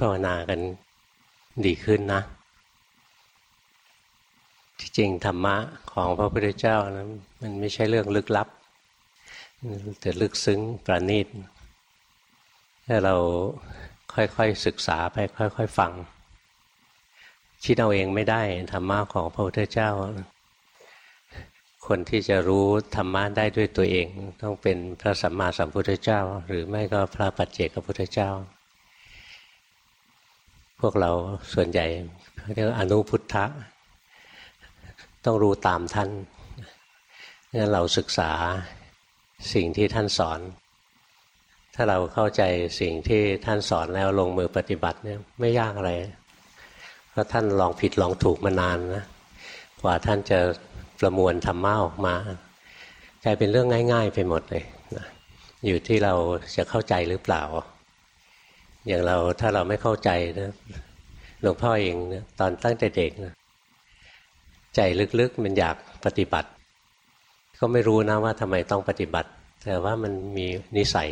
ภาวนากันดีขึ้นนะ ที่จริงธรรมะของพระพุทธเจ้านะมันไม่ใช่เรื่องลึกลับ แต่ลึกซึ้งประณีตถ้าเราค่อยๆศึกษาไปค่อยๆฟัง คิดเอาเองไม่ได้ธรรมะของพระพุทธเจ้า คนที่จะรู้ธรรมะได้ด้วยตัวเอง ต้องเป็นพระสัมมาสัมพุทธเจ้า หรือไม่ก็พระปัจเจกพุทธเจ้า พวกเราส่วนใหญ่เรียกอนุพุทธะ ต้องรู้ตามท่านงั้นเราศึกษาสิ่งที่ท่านสอน ถ้าเราเข้าใจสิ่งที่ท่านสอนแล้วลงมือปฏิบัติเนี่ยไม่ยากอะไร เพราะท่านลองผิดลองถูกมานานนะกว่าท่านจะประมวลธรรมะออกมากลายเป็นเรื่องง่าย ๆ ไปหมดเลยนะอยู่ที่เราจะเข้าใจหรือเปล่า อย่างเราถ้าเราไม่เข้าใจนะหลวงพ่อเองนะตอนตั้งแต่เด็กนะใจลึกๆมันอยากปฏิบัติ ก็ไม่รู้นะว่าทำไมต้องปฏิบัติ แต่ว่ามันมีนิสัย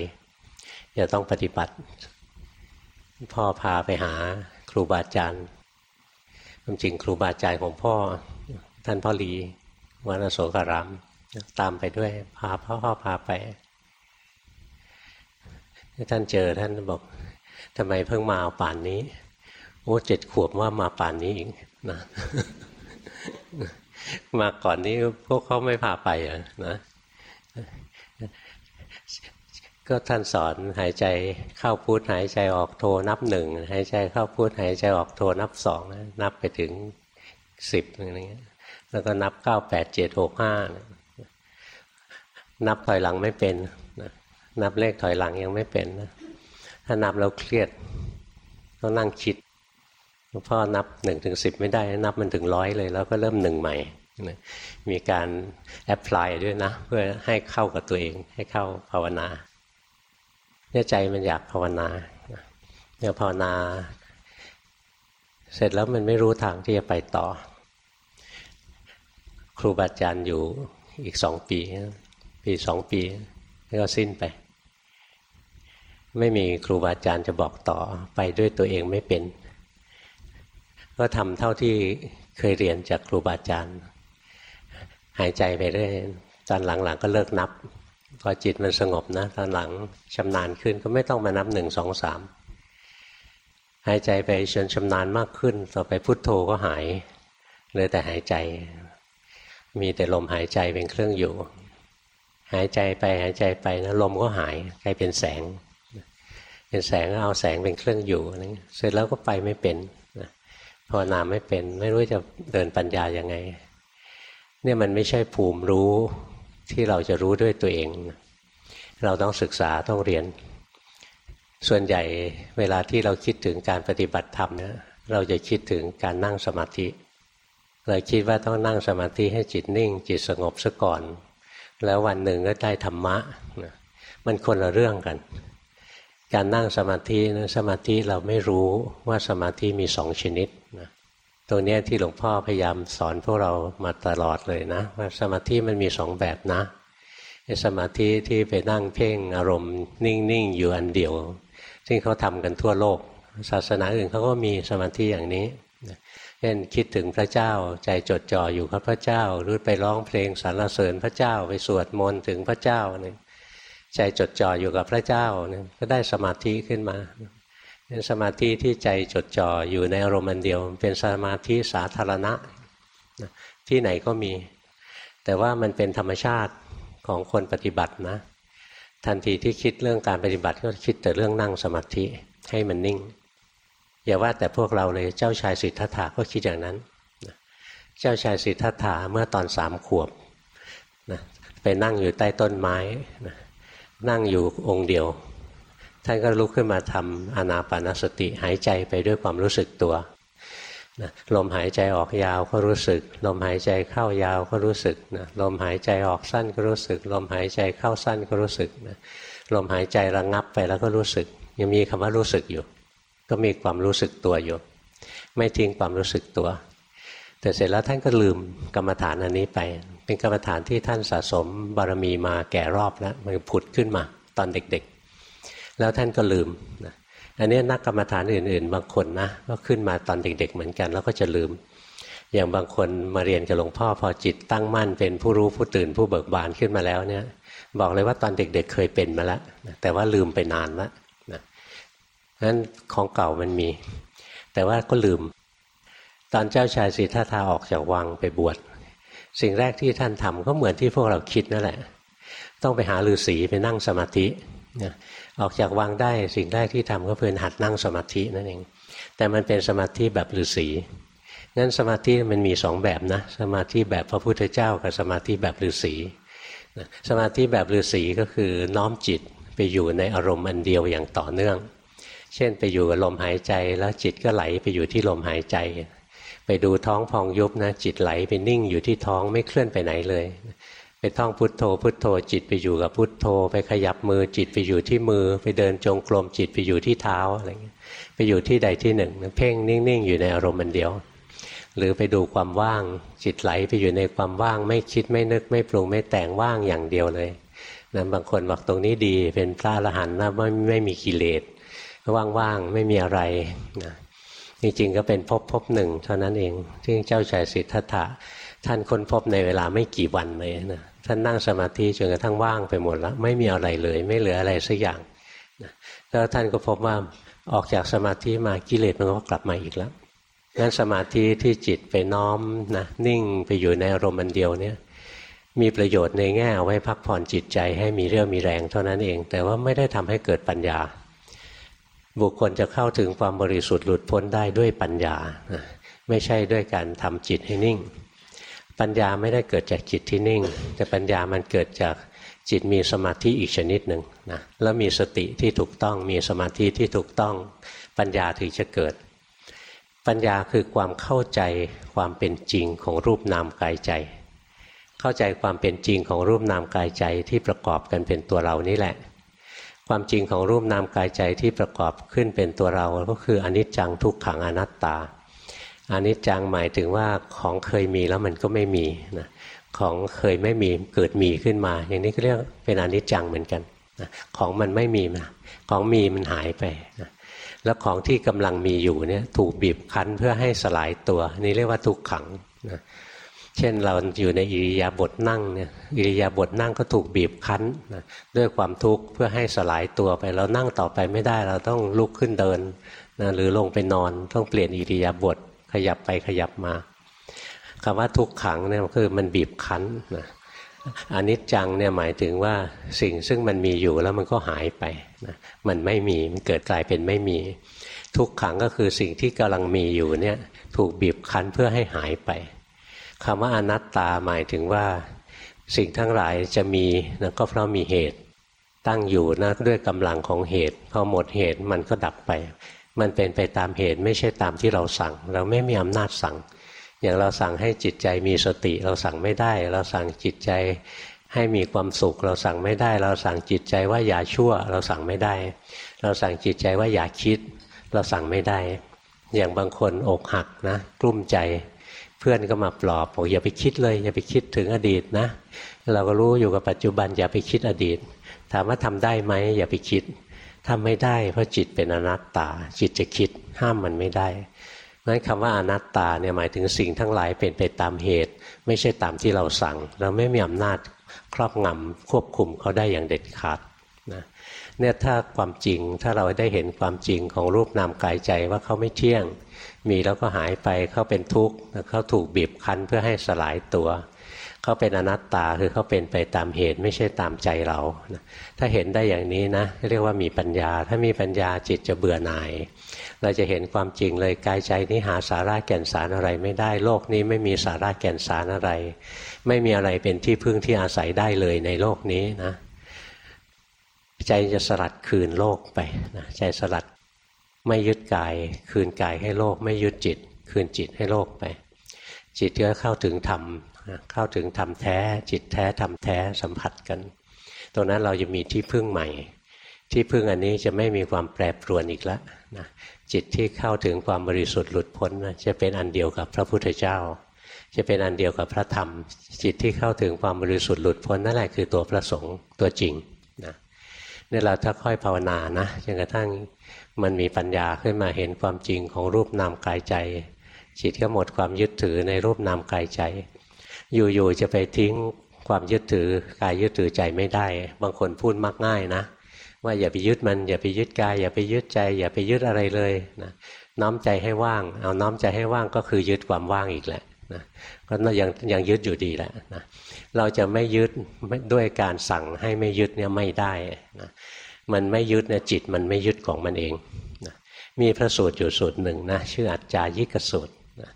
จะต้องปฏิบัติ พ่อพาไปหาครูบาอาจารย์ความจริงครูบาอาจารย์ของพ่อ ท่านพ่อหลีวัดโสการามตามไปด้วย พาพ่อพ่อพาไป ท่านเจอท่านบอก ทำไมเพิ่งมาป่านนี้ โอ้เจ็ดขวบว่ามาป่านนี้อีกนะมาก่อนนี้พวกเขาไม่พาไปอะนะก็ท่านสอนหายใจเข้าพุทหายใจออกโทนับหนึ่งหายใจเข้าพุทหายใจออกโทนับสองนับไปถึงสิบอะไรเงี้ยแล้วก็นับเก้าแปดเจ็ดหกห้านับถอยหลังไม่เป็น นับเลขถอยหลังยังไม่เป็นนะ ถ้านับแล้วเครียดต้องนั่งคิดลวงพ่อนับหนึ่งถึงสิบไม่ได้ นับมันถึงร้อยเลย แล้วก็เริ่มหนึ่งใหม่ มีการแอพพลายด้วยนะ เพื่อให้เข้ากับตัวเอง ให้เข้าภาวนาเนี่ยใจมันอยากภาวนาเนี่ยภาวนา เสร็จแล้วมันไม่รู้ทางที่จะไปต่อ ครูบาอาจารย์อยู่อีกสองปี ปีสองปี แล้วก็สิ้นไป ไม่มีครูบาอาจารย์จะบอกต่อไปด้วยตัวเองไม่เป็น ก็ทำเท่าที่เคยเรียนจากครูบาอาจารย์ หายใจไปเรื่อยตอนหลังๆก็เลิกนับ พอจิตมันสงบนะ ตอนหลังชำนาญขึ้นก็ไม่ต้องมานับหนึ่งสองสามหายใจไปจนชำนาญมากขึ้น ต่อไปพุทโธก็หายเหลือแต่หายใจ มีแต่ลมหายใจเป็นเครื่องอยู่ หายใจไปหายใจไปนะลมก็หายกลายเป็นแสง เป็นแสงเอาแสงเป็นเครื่องอยู่เสร็จแล้วก็ไปไม่เป็นภาวนาไม่เป็น ไม่รู้จะเดินปัญญายังไง เนี่ยมันไม่ใช่ภูมิรู้ที่เราจะรู้ด้วยตัวเอง เราต้องศึกษาต้องเรียน ส่วนใหญ่เวลาที่เราคิดถึงการปฏิบัติธรรมเนี่ยเราจะคิดถึงการนั่งสมาธิ เราคิดว่าต้องนั่งสมาธิให้จิตนิ่ง จิตสงบซะก่อน แล้ววันหนึ่งก็ได้ธรรมะ มันคนละเรื่องกัน การนั่งสมาธินะสมาธิเราไม่รู้ว่าสมาธิมีสองชนิดนะตรงนี้ที่หลวงพ่อพยายามสอนพวกเรามาตลอดเลยนะ ว่าสมาธิมันมีสองแบบนะสมาธิที่ไปนั่งเพ่งอารมณ์นิ่งๆอยู่อันเดียว ซึ่งเขาทำกันทั่วโลก ศาสนาอื่นเขาก็มีสมาธิอย่างนี้เช่นคิดถึงพระเจ้าใจจดจ่ออยู่กับพระเจ้า หรือไปร้องเพลงสรรเสริญพระเจ้าไปสวดมนต์ถึงพระเจ้าเนี่ย ใจจดจ่ออยู่กับพระเจ้าก็ได้สมาธิขึ้นมาเป็นสมาธิที่ใจจดจ่ออยู่ในอารมณ์เดียว เป็นสมาธิสาธารณะที่ไหนก็มี แต่ว่ามันเป็นธรรมชาติของคนปฏิบัตินะ ทันทีที่คิดเรื่องการปฏิบัติก็คิดแต่เรื่องนั่งสมาธิให้มันนิ่ง อย่าว่าแต่พวกเราเลยเจ้าชายสิทธัตถะก็คิดอย่างนั้น เจ้าชายสิทธัตถะเมื่อตอนสามขวบนะไปนั่งอยู่ใต้ต้นไม้นะ นั่งอยู่องค์เดียว ท่านก็ลุกขึ้นมาทำอนาปานสติหายใจไปด้วยความรู้สึกตัวนะลมหายใจออกยาวก็รู้สึก ลมหายใจเข้ายาวก็รู้สึกนะลมหายใจออกสั้นก็รู้สึก ลมหายใจเข้าสั้นก็รู้สึกนะลมหายใจระงงับไปแล้วก็รู้สึก ยังมีคำว่ารู้สึกอยู่ ก็มีความรู้สึกตัวอยู่ ไม่ทิ้งความรู้สึกตัว แต่เสร็จแล้วท่านก็ลืมกรรมฐานอันนี้ไป เป็นกรรมฐานที่ท่านสะสมบารมีมาแก่รอบแล้วมันผุดขึ้นมาตอนเด็กๆ แล้วท่านก็ลืมนะอันนี้นักกรรมฐานอื่น ๆ บางคนนะก็ขึ้นมาตอนเด็ก ๆ เหมือนกันแล้วก็จะลืม อย่างบางคนมาเรียนกับหลวงพ่อพอจิตตั้งมั่นเป็นผู้รู้ผู้ตื่นผู้เบิกบานขึ้นมาแล้วเนี่ย บอกเลยว่าตอนเด็ก ๆ เคยเป็นมาแล้วแต่ว่าลืมไปนานแล้วนะนั้นของเก่ามันมี แต่ว่าก็ลืม ตอนเจ้าชายสิทธัตถะออกจากวังไปบวชสิ่งแรกที่ท่านทำก็เหมือนที่พวกเราคิดนั่นแหละ ต้องไปหาฤาษีไปนั่งสมาธิออกจากวังได้สิ่งแรกที่ทำก็เพื่อหัดนั่งสมาธินั่นเอง แต่มันเป็นสมาธิแบบฤาษีงั้นสมาธิมันมีสองแบบนะสมาธิแบบพระพุทธเจ้ากับสมาธิแบบฤาษีสมาธิแบบฤาษีก็คือน้อมจิตไปอยู่ในอารมณ์อันเดียวอย่างต่อเนื่อง เช่นไปอยู่กับลมหายใจแล้วจิตก็ไหลไปอยู่ที่ลมหายใจ ไปดูท้องพองยุบนะจิตไหลไปนิ่งอยู่ที่ท้องไม่เคลื่อนไปไหนเลย ไปท่องพุทโธ พุทโธ จิตไปอยู่กับพุทโธ ไปขยับมือจิตไปอยู่ที่มือ ไปเดินจงกรมจิตไปอยู่ที่เท้าอะไรเงี้ยไปอยู่ที่ใดที่หนึ่งเพ่งนิ่งๆอยู่ในอารมณ์มันเดียว หรือไปดูความว่าง จิตไหลไปอยู่ในความว่างไม่คิดไม่นึกไม่ปรุงไม่แต่งว่างอย่างเดียวเลยนะบางคนบอกตรงนี้ดีเป็นพระอรหันต์นะไม่ไม่มีกิเลสว่างๆไม่มีอะไรนะ จริงๆก็เป็นพภพบหนึ่งเท่านั้นเองที่เจ้าชายสิทธัตถะท่านค้นพบในเวลาไม่กี่วันเลยนะท่านนั่งสมาธิจนกระทั่งว่างไปหมดแล้วไม่มีอะไรเลย ไม่เหลืออะไรสักอย่างนะแล้วท่านก็พบว่าออกจากสมาธิมากิเลสมันก็กลับมาอีกแล้วงั้นสมาธิที่จิตไปน้อมนะนิ่งไปอยู่ในอารมณ์ันเดียวเนี่ยมีประโยชน์ในแง่เอาไว้พักผ่อนจิตใจให้มีเรี่ยวมีแรงเท่านั้นเอง แต่ว่าไม่ได้ทำให้เกิดปัญญา บุคคลจะเข้าถึงความบริสุทธิ์หลุดพ้นได้ด้วยปัญญา ไม่ใช่ด้วยการทำจิตให้นิ่ง ปัญญาไม่ได้เกิดจากจิตที่นิ่ง แต่ปัญญามันเกิดจากจิตมีสมาธิอีกชนิดหนึ่งนะแล้วมีสติที่ถูกต้องมีสมาธิที่ถูกต้อง ปัญญาถึงจะเกิด ปัญญาคือความเข้าใจความเป็นจริงของรูปนามกายใจ เข้าใจความเป็นจริงของรูปนามกายใจที่ประกอบกันเป็นตัวเรานี่แหละ ความจริงของรูปนามกายใจที่ประกอบขึ้นเป็นตัวเราก็คืออนิจจังทุกขังอนัตตาอนนี้จังหมายถึงว่าของเคยมีแล้วมันก็ไม่มีนะของเคยไม่มีเกิดมีขึ้นมา อย่างนี้ก็เรียกเป็นอนิจจังเหมือนกันนะของมันไม่มีนะของมีมันหายไปนะแล้วของที่กำลังมีอยู่เนี่ยถูกบีบคั้นเพื่อให้สลายตัวนี่เรียกว่าทุกขังนะ เช่นเราอยู่ในอิริยาบถนั่งเนี่ยอิริยาบถนั่งก็ถูกบีบคั้นนะด้วยความทุกข์เพื่อให้สลายตัวไปเรานั่งต่อไปไม่ได้เราต้องลุกขึ้นเดินนะหรือลงไปนอนต้องเปลี่ยนอิริยาบถขยับไปขยับมาคำว่าทุกขังเนี่ยคือมันบีบคั้นนะอนิจจังเนี่ยหมายถึงว่าสิ่งซึ่งมันมีอยู่แล้วมันก็หายไปนะมันไม่มีมันเกิดกลายเป็นไม่มี ทุกขังก็คือสิ่งที่กำลังมีอยู่เนี่ยถูกบีบคั้นเพื่อให้หายไป คำว่าอนัตตาหมายถึงว่า สิ่งทั้งหลายจะมีนะก็เพราะมีเหตุ ตั้งอยู่นะด้วยกำลังของเหตุพอหมดเหตุมันก็ดับไป มันเป็นไปตามเหตุไม่ใช่ตามที่เราสั่ง เราไม่มีอำนาจสั่ง อย่างเราสั่งให้จิตใจมีสติ เราสั่งไม่ได้ เราสั่งจิตใจให้มีความสุข เราสั่งไม่ได้ เราสั่งจิตใจว่าอย่าชั่ว เราสั่งไม่ได้ เราสั่งจิตใจว่าอย่าคิด เราสั่งไม่ได้ อย่างบางคนอกหักนะกลุ้มใจ เพื่อนก็มาปลอบบอกอย่าไปคิดเลย อย่าไปคิดถึงอดีตนะ เราก็รู้อยู่กับปัจจุบันอย่าไปคิดอดีต ถามว่าทำได้ไหมอย่าไปคิดทำไม่ได้ เพราะจิตเป็นอนัตตา จิตจะคิดห้ามมันไม่ได้นั้นคำว่าอนัตตาเนี่ยหมายถึงสิ่งทั้งหลายเป็นไปตามเหตุ ไม่ใช่ตามที่เราสั่ง เราไม่มีอำนาจครอบงำควบคุมเขาได้อย่างเด็ดขาด เนี่ยถ้าความจริงถ้าเราได้เห็นความจริงของรูปนามกายใจว่าเขาไม่เที่ยง มีแล้วก็หายไปเขาเป็นทุกข์เขาถูกบีบคั้นเพื่อให้สลายตัวเขาเป็นอนัตตาคือเขาเป็นไปตามเหตุไม่ใช่ตามใจเราถ้าเห็นได้อย่างนี้นะเรียกว่ามีปัญญา ถ้ามีปัญญาจิตจะเบื่อหน่าย เราจะเห็นความจริงเลยกายใจนี้หาสาระแก่นสารอะไรไม่ได้ โลกนี้ไม่มีสาระแก่นสารอะไร ไม่มีอะไรเป็นที่พึ่งที่อาศัยได้เลยในโลกนี้นะ ใจจะสลัดคืนโลกไปนะใจสลัดไม่ยึดกาย คืนกายให้โลก ไม่ยึดจิต คืนจิตให้โลกไป จิตก็เข้าถึงธรรมเข้าถึงธรรมแท้ จิตแท้ธรรมแท้สัมผัสกันตรงนั้นเราจะมีที่พึ่งใหม่ ที่พึ่งอันนี้จะไม่มีความแปรปรวนอีกแล้วนะจิตที่เข้าถึงความบริสุทธิ์หลุดพ้นนะจะเป็นอันเดียวกับพระพุทธเจ้า จะเป็นอันเดียวกับพระธรรม จิตที่เข้าถึงความบริสุทธิ์หลุดพ้นนั่นแหละคือตัวพระสงฆ์ตัวจริงนะ นี่เราถ้าค่อยภาวนานะจนกระทั่งมันมีปัญญาขึ้นมาเห็นความจริงของรูปนามกายใจ จิตก็หมดความยึดถือในรูปนามกายใจ อยู่ๆจะไปทิ้งความยึดถือกายยึดถือใจไม่ได้ บางคนพูดมากง่ายนะ ว่าอย่าไปยึดมันอย่าไปยึดกาย อย่าไปยึดใจ อย่าไปยึดอะไรเลยนะน้อมใจให้ว่าง เอาน้อมใจให้ว่างก็คือยึดความว่างอีกแหละนะก็ยังยังยึดอยู่ดีแหละนะ เราจะไม่ยึดด้วยการสั่งให้ไม่ยึดเนี่ยไม่ได้นะมันไม่ยึดเนี่ยจิตมันไม่ยึดของมันเองนะมีพระสูตรอยู่สูตรหนึ่งนะชื่ออัจจายิกสูตรนะ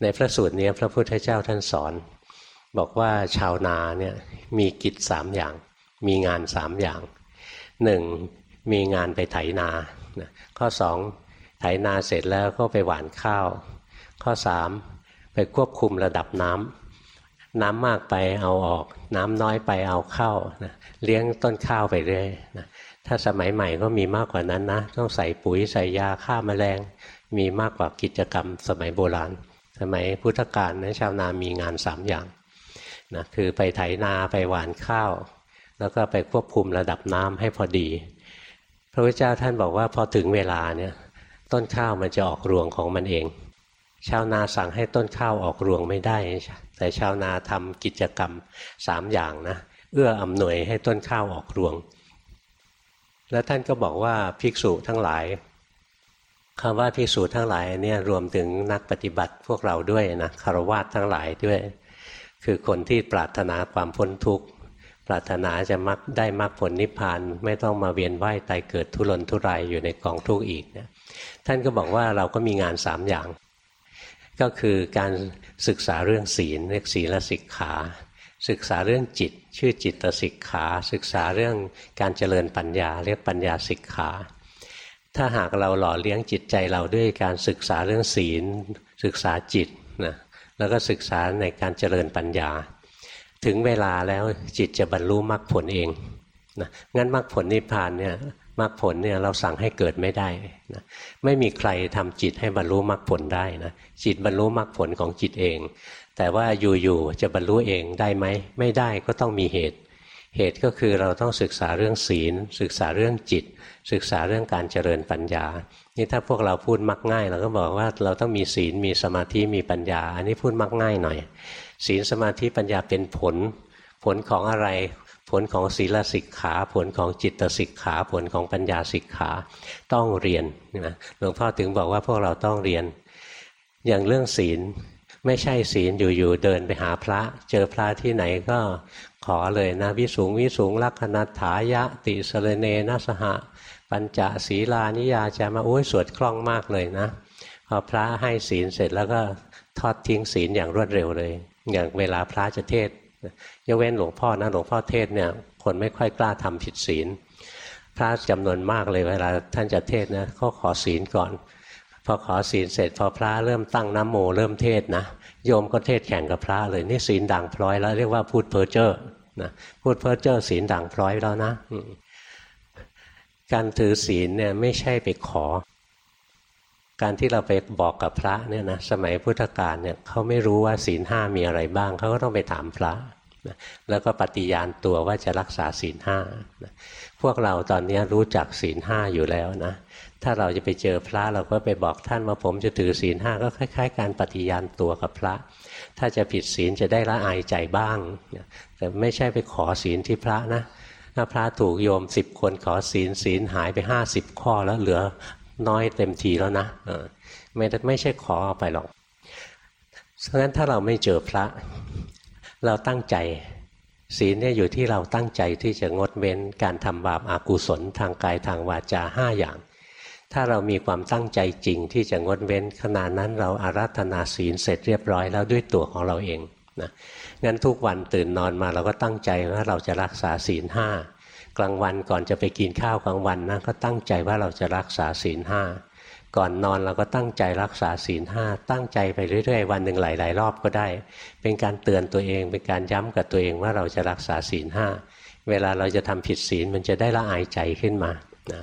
ในพระสูตรนี้พระพุทธเจ้าท่านสอน บอกว่าชาวนาเนี่ยมีกิจสามอย่าง มีงานสามอย่างหนึ่งมีงานไปไถนานะข้อสองไถนาเสร็จแล้วก็ไปหว่านข้าว ข้อสามไปควบคุมระดับน้ำ น้ำมากไปเอาออก น้ำน้อยไปเอาเข้านะเลี้ยงต้นข้าวไปเรื่อยนะถ้าสมัยใหม่ก็มีมากกว่านั้นนะ ต้องใส่ปุ๋ยใส่ยาฆ่ามาแมลง มีมากกว่ากิจกรรม สมัยโบราณ สมัยพุทธกาลนะชาวนามีงานสามอย่างนะคือไปไถนาไปหว่านข้าว แล้วก็ไปควบคุมระดับน้ำให้พอดี พระพุทธเจ้าท่านบอกว่าพอถึงเวลาเนี่ยต้นข้าวมันจะออกรวงของมันเอง ชาวนาสั่งให้ต้นข้าวออกรวงไม่ได้ แต่ชาวนาทำกิจกรรมสามอย่างนะเอื้ออำนวยให้ต้นข้าวออกรวง แล้วท่านก็บอกว่าภิกษุทั้งหลายคำว่าภิกษุทั้งหลายเนี่ยรวมถึงนักปฏิบัติพวกเราด้วยนะคารวะทั้งหลายด้วย คือคนที่ปรารถนาความพ้นทุกข์ปรารถนาจะมักได้มรรคผลนิพพานไม่ต้องมาเวียนว่ายตายเกิดทุรนทุรายอยู่ในกองทุกข์อีกเนี่ยท่านก็บอกว่าเราก็มีงานสามอย่าง ก็คือการ ศึกษาเรื่องศีลเรียกศีลสิกขา ศึกษาเรื่องจิต ชื่อจิตสิกขา ศึกษาเรื่องการเจริญปัญญา เรียกปัญญาสิกขา ถ้าหากเราหล่อเลี้ยงจิตใจเราด้วยการศึกษาเรื่องศีล ศึกษาจิตนะแล้วก็ศึกษาในการเจริญปัญญา ถึงเวลาแล้วจิตจะบรรลุมรรคผลเองนะงั้นมรรคผลนิพพานเนี่ย มรรคผลเนี่ยเราสั่งให้เกิดไม่ได้นะไม่มีใครทำจิตให้บรรลุมรรคผลได้นะจิตบรรลุมรรคผลของจิตเอง แต่ว่าอยู่ๆจะบรรลุเองได้ไหมไม่ได้ก็ต้องมีเหตุ เหตุก็คือเราต้องศึกษาเรื่องศีล ศึกษาเรื่องจิต ศึกษาเรื่องการเจริญปัญญา นี่ถ้าพวกเราพูดมักง่าย เราก็บอกว่าเราต้องมีศีลมีสมาธิมีปัญญา อันนี้พูดมักง่ายหน่อย ศีลสมาธิปัญญาเป็นผลผลของอะไร ผลของศีลสิกขา ผลของจิตสิกขา ผลของปัญญาสิกขาต้องเรียนนะหลวงพ่อถึงบอกว่าพวกเราต้องเรียน อย่างเรื่องศีลไม่ใช่ศีลอยู่ๆเดินไปหาพระ เจอพระที่ไหนก็ขอเลยนะวิสูงวิสูงลักขณาถายะ ติสเลเนนัสหะปัญจศีลานิยาจะมาโอ้ยสวดคล่องมากเลยนะ พอพระให้ศีลเสร็จแล้วก็ทอดทิ้งศีลอย่างรวดเร็วเลย อย่างเวลาพระจะเทศ ยกเว้นหลวงพ่อนะหลวงพ่อเทศเนี่ยคนไม่ค่อยกล้าทำผิดศีลพระจำนวนมากเลยเวลาท่านจะเทศนะเขาขอศีลก่อน พอขอศีลเสร็จ พอพระเริ่มตั้งน้ำโมเริ่มเทศนะโยมก็เทศแข่งกับพระเลยนี่ศีลด่างพร้อยแล้วเรียกว่าพูดเพ้อเจ้อนะพูดเพ้อเจ้อศีลด่างพร้อยแล้วนะการถือศีลเนี่ยไม่ใช่ไปขอ การที่เราไปบอกกับพระเนี่ยนะสมัยพุทธกาลเนี่ยเขาไม่รู้ว่าศีลห้ามีอะไรบ้างเขาก็ต้องไปถามพระแล้วก็ปฏิญาณตัวว่าจะรักษาศีลห้าพวกเราตอนนี้รู้จักศีลห้าอยู่แล้วนะถ้าเราจะไปเจอพระเราก็ไปบอกท่านว่าผมจะถือศีลห้าก็คล้าย ๆ การปฏิญาณตัวกับพระ ถ้าจะผิดศีลจะได้ละอายใจบ้าง แต่ไม่ใช่ไปขอศีลที่พระนะถ้าพระถูกโยมสิบคนขอศีลศีลหายไปห้าสิบข้อแล้วเหลือ น้อยเต็มทีแล้วนะไม่ไม่ใช่ขอเอาไปหรอกเพราะฉะนั้นถ้าเราไม่เจอพระ เราตั้งใจ ศีลเนี่ยอยู่ที่เราตั้งใจที่จะงดเว้นการทำบาปอากุศลทางกายทางวาจาห้าอย่าง ถ้าเรามีความตั้งใจจริงที่จะงดเว้นขณะนั้นเราอารัธนาศีลเสร็จเรียบร้อยแล้วด้วยตัวของเราเองนะงั้นทุกวันตื่นนอนมาเราก็ตั้งใจว่าเราจะรักษาศีลห้า กลางวันก่อนจะไปกินข้าวกลางวันนะก็ตั้งใจว่าเราจะรักษาศีลห้าก่อนนอนเราก็ตั้งใจรักษาศีลห้าตั้งใจไปเรื่อยๆ วันหนึ่งหลาย ๆ รอบก็ได้ เป็นการเตือนตัวเองเป็นการย้ำกับตัวเองว่าเราจะรักษาศีลห้าเวลาเราจะทำผิดศีลมันจะได้ละอายใจขึ้นมานะ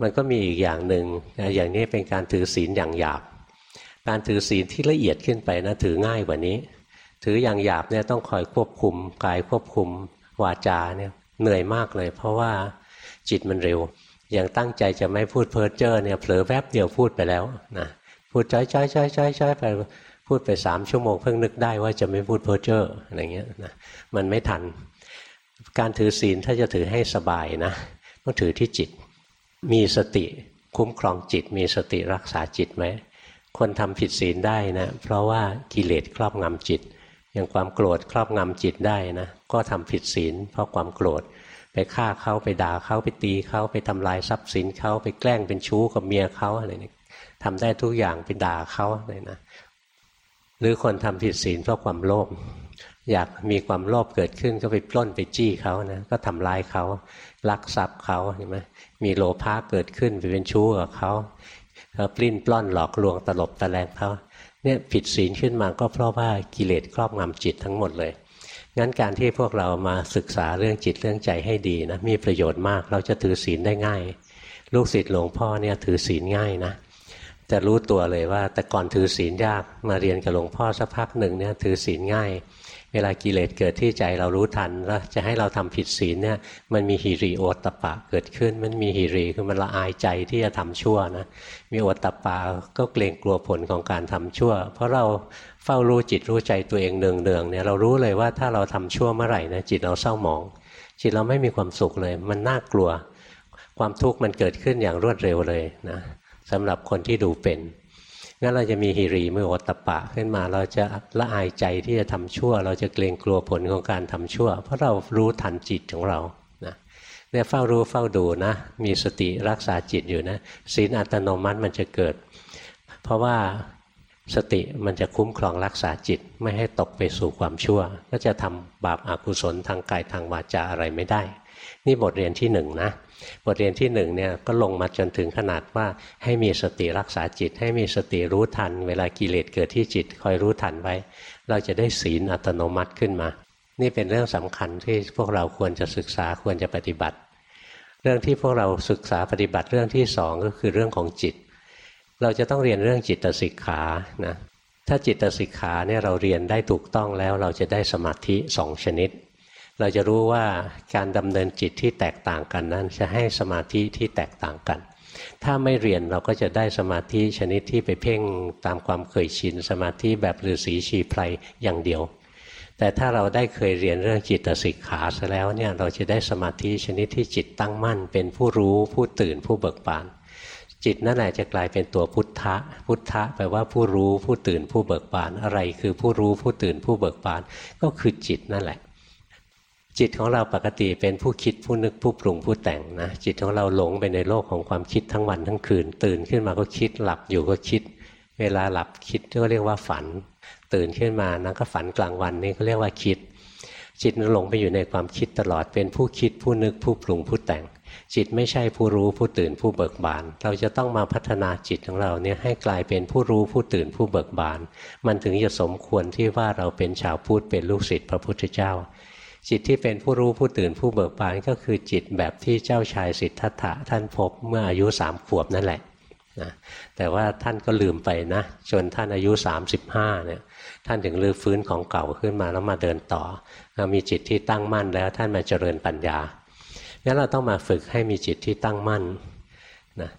มันก็มีอีกอย่างหนึ่งอย่างนี้เป็นการถือศีลอย่างหยาบ การถือศีลที่ละเอียดขึ้นไปนะถือง่ายกว่านี้ ถืออย่างหยาบเนี่ยต้องคอยควบคุมกายควบคุมวาจาเนี่ย เหนื่อยมากเลย เพราะว่าจิตมันเร็ว อย่างตั้งใจจะไม่พูดเพ้อเจ้อเนี่ยเผลอแวบเดียวพูดไปแล้วนะพูดจ้อยจ้อยจ้อยจ้อยจ้อยไปพูดไปสามชั่วโมงเพิ่งนึกได้ว่าจะไม่พูดเพ้อเจ้ออะไรเงี้ยนะมันไม่ทัน การถือศีลถ้าจะถือให้สบายนะต้องถือที่จิต มีสติคุ้มครองจิต มีสติรักษาจิตไหมคนทำผิดศีลได้นะเพราะว่ากิเลสครอบงำจิต อย่างความโกรธครอบงำจิตได้นะก็ทำผิดศีล เพราะความโกรธไปฆ่าเขาไปด่าเขาไปตีเขาไปทำลายทรัพย์สินเขาไปแกล้งเป็นชู้กับเมียเขาอะไรนี่ทำได้ทุกอย่างไปด่าเขาเลยนะหรือคนทำผิดศีลเพราะความโลภอยากมีความโลภเกิดขึ้นก็ไปปล้นไปจี้เขานะก็ทำลายเขาลักทรัพย์เขาเห็นไหมมีโลภะเกิดขึ้นไปเป็นชู้กับเขาเขาปลิ้นปล้อนหลอกลวงตลบตะแลงเขา เนี่ยผิดศีลขึ้นมาก็เพราะว่ากิเลสครอบงำจิตทั้งหมดเลยงั้นการที่พวกเรามาศึกษาเรื่องจิตเรื่องใจให้ดีนะมีประโยชน์มาก เราจะถือศีลได้ง่าย ลูกศิษย์หลวงพ่อเนี่ยถือศีลง่ายนะจะรู้ตัวเลยว่าแต่ก่อนถือศีลยากมาเรียนกับหลวงพ่อสักพักหนึ่งเนี่ยถือศีลง่าย เวลากิเลสเกิดที่ใจเรารู้ทันแล้วจะให้เราทำผิดศีลเนี่ยมันมีหิริโอตตปะเกิดขึ้น มันมีหิริคือมันละอายใจที่จะทำชั่วนะมีโอตตปะก็เกรงกลัวผลของการทำชั่ว เพราะเราเฝ้ารู้จิตรู้ใจตัวเองเนืองๆเนี่ยเรารู้เลยว่าถ้าเราทำชั่วเมื่อไหร่นะจิตเราเศร้าหมอง จิตเราไม่มีความสุขเลย มันน่ากลัว ความทุกข์มันเกิดขึ้นอย่างรวดเร็วเลยนะสำหรับคนที่ดูเป็น งั้นเราจะมีฮิริมือโอตปะขึ้นมา เราจะละอายใจที่จะทำชั่ว เราจะเกรงกลัวผลของการทำชั่ว เพราะเรารู้ทันจิตของเรานะเนี่ยเฝ้ารู้เฝ้าดูนะ มีสติรักษาจิตอยู่นะศีลอัตโนมัติมันจะเกิด เพราะว่าสติมันจะคุ้มครองรักษาจิตไม่ให้ตกไปสู่ความชั่ว ก็จะทำบาปอากุศลทางกายทางวาจาอะไรไม่ได้ นี่บทเรียนที่หนึ่งนะ บทเรียนที่หนึ่งเนี่ยก็ลงมาจนถึงขนาดว่าให้มีสติรักษาจิต ให้มีสติรู้ทัน เวลากิเลสเกิดที่จิตคอยรู้ทันไว้ เราจะได้ศีลอัตโนมัติขึ้นมา นี่เป็นเรื่องสำคัญที่พวกเราควรจะศึกษาควรจะปฏิบัติ เรื่องที่พวกเราศึกษาปฏิบัติเรื่องที่สองก็คือเรื่องของจิต เราจะต้องเรียนเรื่องจิตสิกขานะถ้าจิตสิกขาเนี่ยเราเรียนได้ถูกต้องแล้วเราจะได้สมาธิสองชนิด เราจะรู้ว่าการดำเนินจิตที่แตกต่างกันนั้น จะให้สมาธิที่แตกต่างกัน ถ้าไม่เรียนเราก็จะได้สมาธิชนิดที่ไปเพ่งตามความเคยชิน สมาธิแบบฤาษีชีไพรอย่างเดียว แต่ถ้าเราได้เคยเรียนเรื่องจิตสิกขาซะแล้วเนี่ยเราจะได้สมาธิชนิดที่จิตตั้งมั่น เป็นผู้รู้ผู้ตื่นผู้เบิกบานจิตนั่นแหละจะกลายเป็นตัวพุทธะ พุทธะแปลว่าผู้รู้ผู้ตื่นผู้เบิกบาน อะไรคือผู้รู้ผู้ตื่นผู้เบิกบาน ก็คือจิตนั่นแหละ จิตของเราปกติเป็นผู้คิดผู้นึกผู้ปรุงผู้แต่งนะจิตของเราหลงไปในโลกของความคิดทั้งวันทั้งคืน ตื่นขึ้นมาก็คิดหลับอยู่ก็คิด เวลาหลับคิดก็เรียกว่าฝัน ตื่นขึ้นมานั่ก็ฝันกลางวันนี่ก็เรียกว่าคิด จิตหลงไปอยู่ในความคิดตลอดเป็นผู้คิดผู้นึกผู้ปรุงผู้แต่ง จิตไม่ใช่ผู้รู้ผู้ตื่นผู้เบิกบาน เราจะต้องมาพัฒนาจิตของเราเนี่ยให้กลายเป็นผู้รู้ผู้ตื่นผู้เบิกบาน มันถึงจะสมควรที่ว่าเราเป็นชาวพุทธเป็นลูกศิษย์พระพุทธเจ้า จิตที่เป็นผู้รู้ผู้ตื่นผู้เบิกบานก็คือจิตแบบที่เจ้าชายสิทธัตถะท่านพบเมื่ออายุสามขวบนั่นแหละนะแต่ว่าท่านก็ลืมไปนะจนท่านอายุ 35เนี่ยท่านถึงลื้อฟื้นของเก่าขึ้นมาแล้วมาเดินต่อเรามีจิตที่ตั้งมั่นแล้วท่านมาเจริญปัญญางั้นเราต้องมาฝึกให้มีจิตที่ตั้งมั่นนะ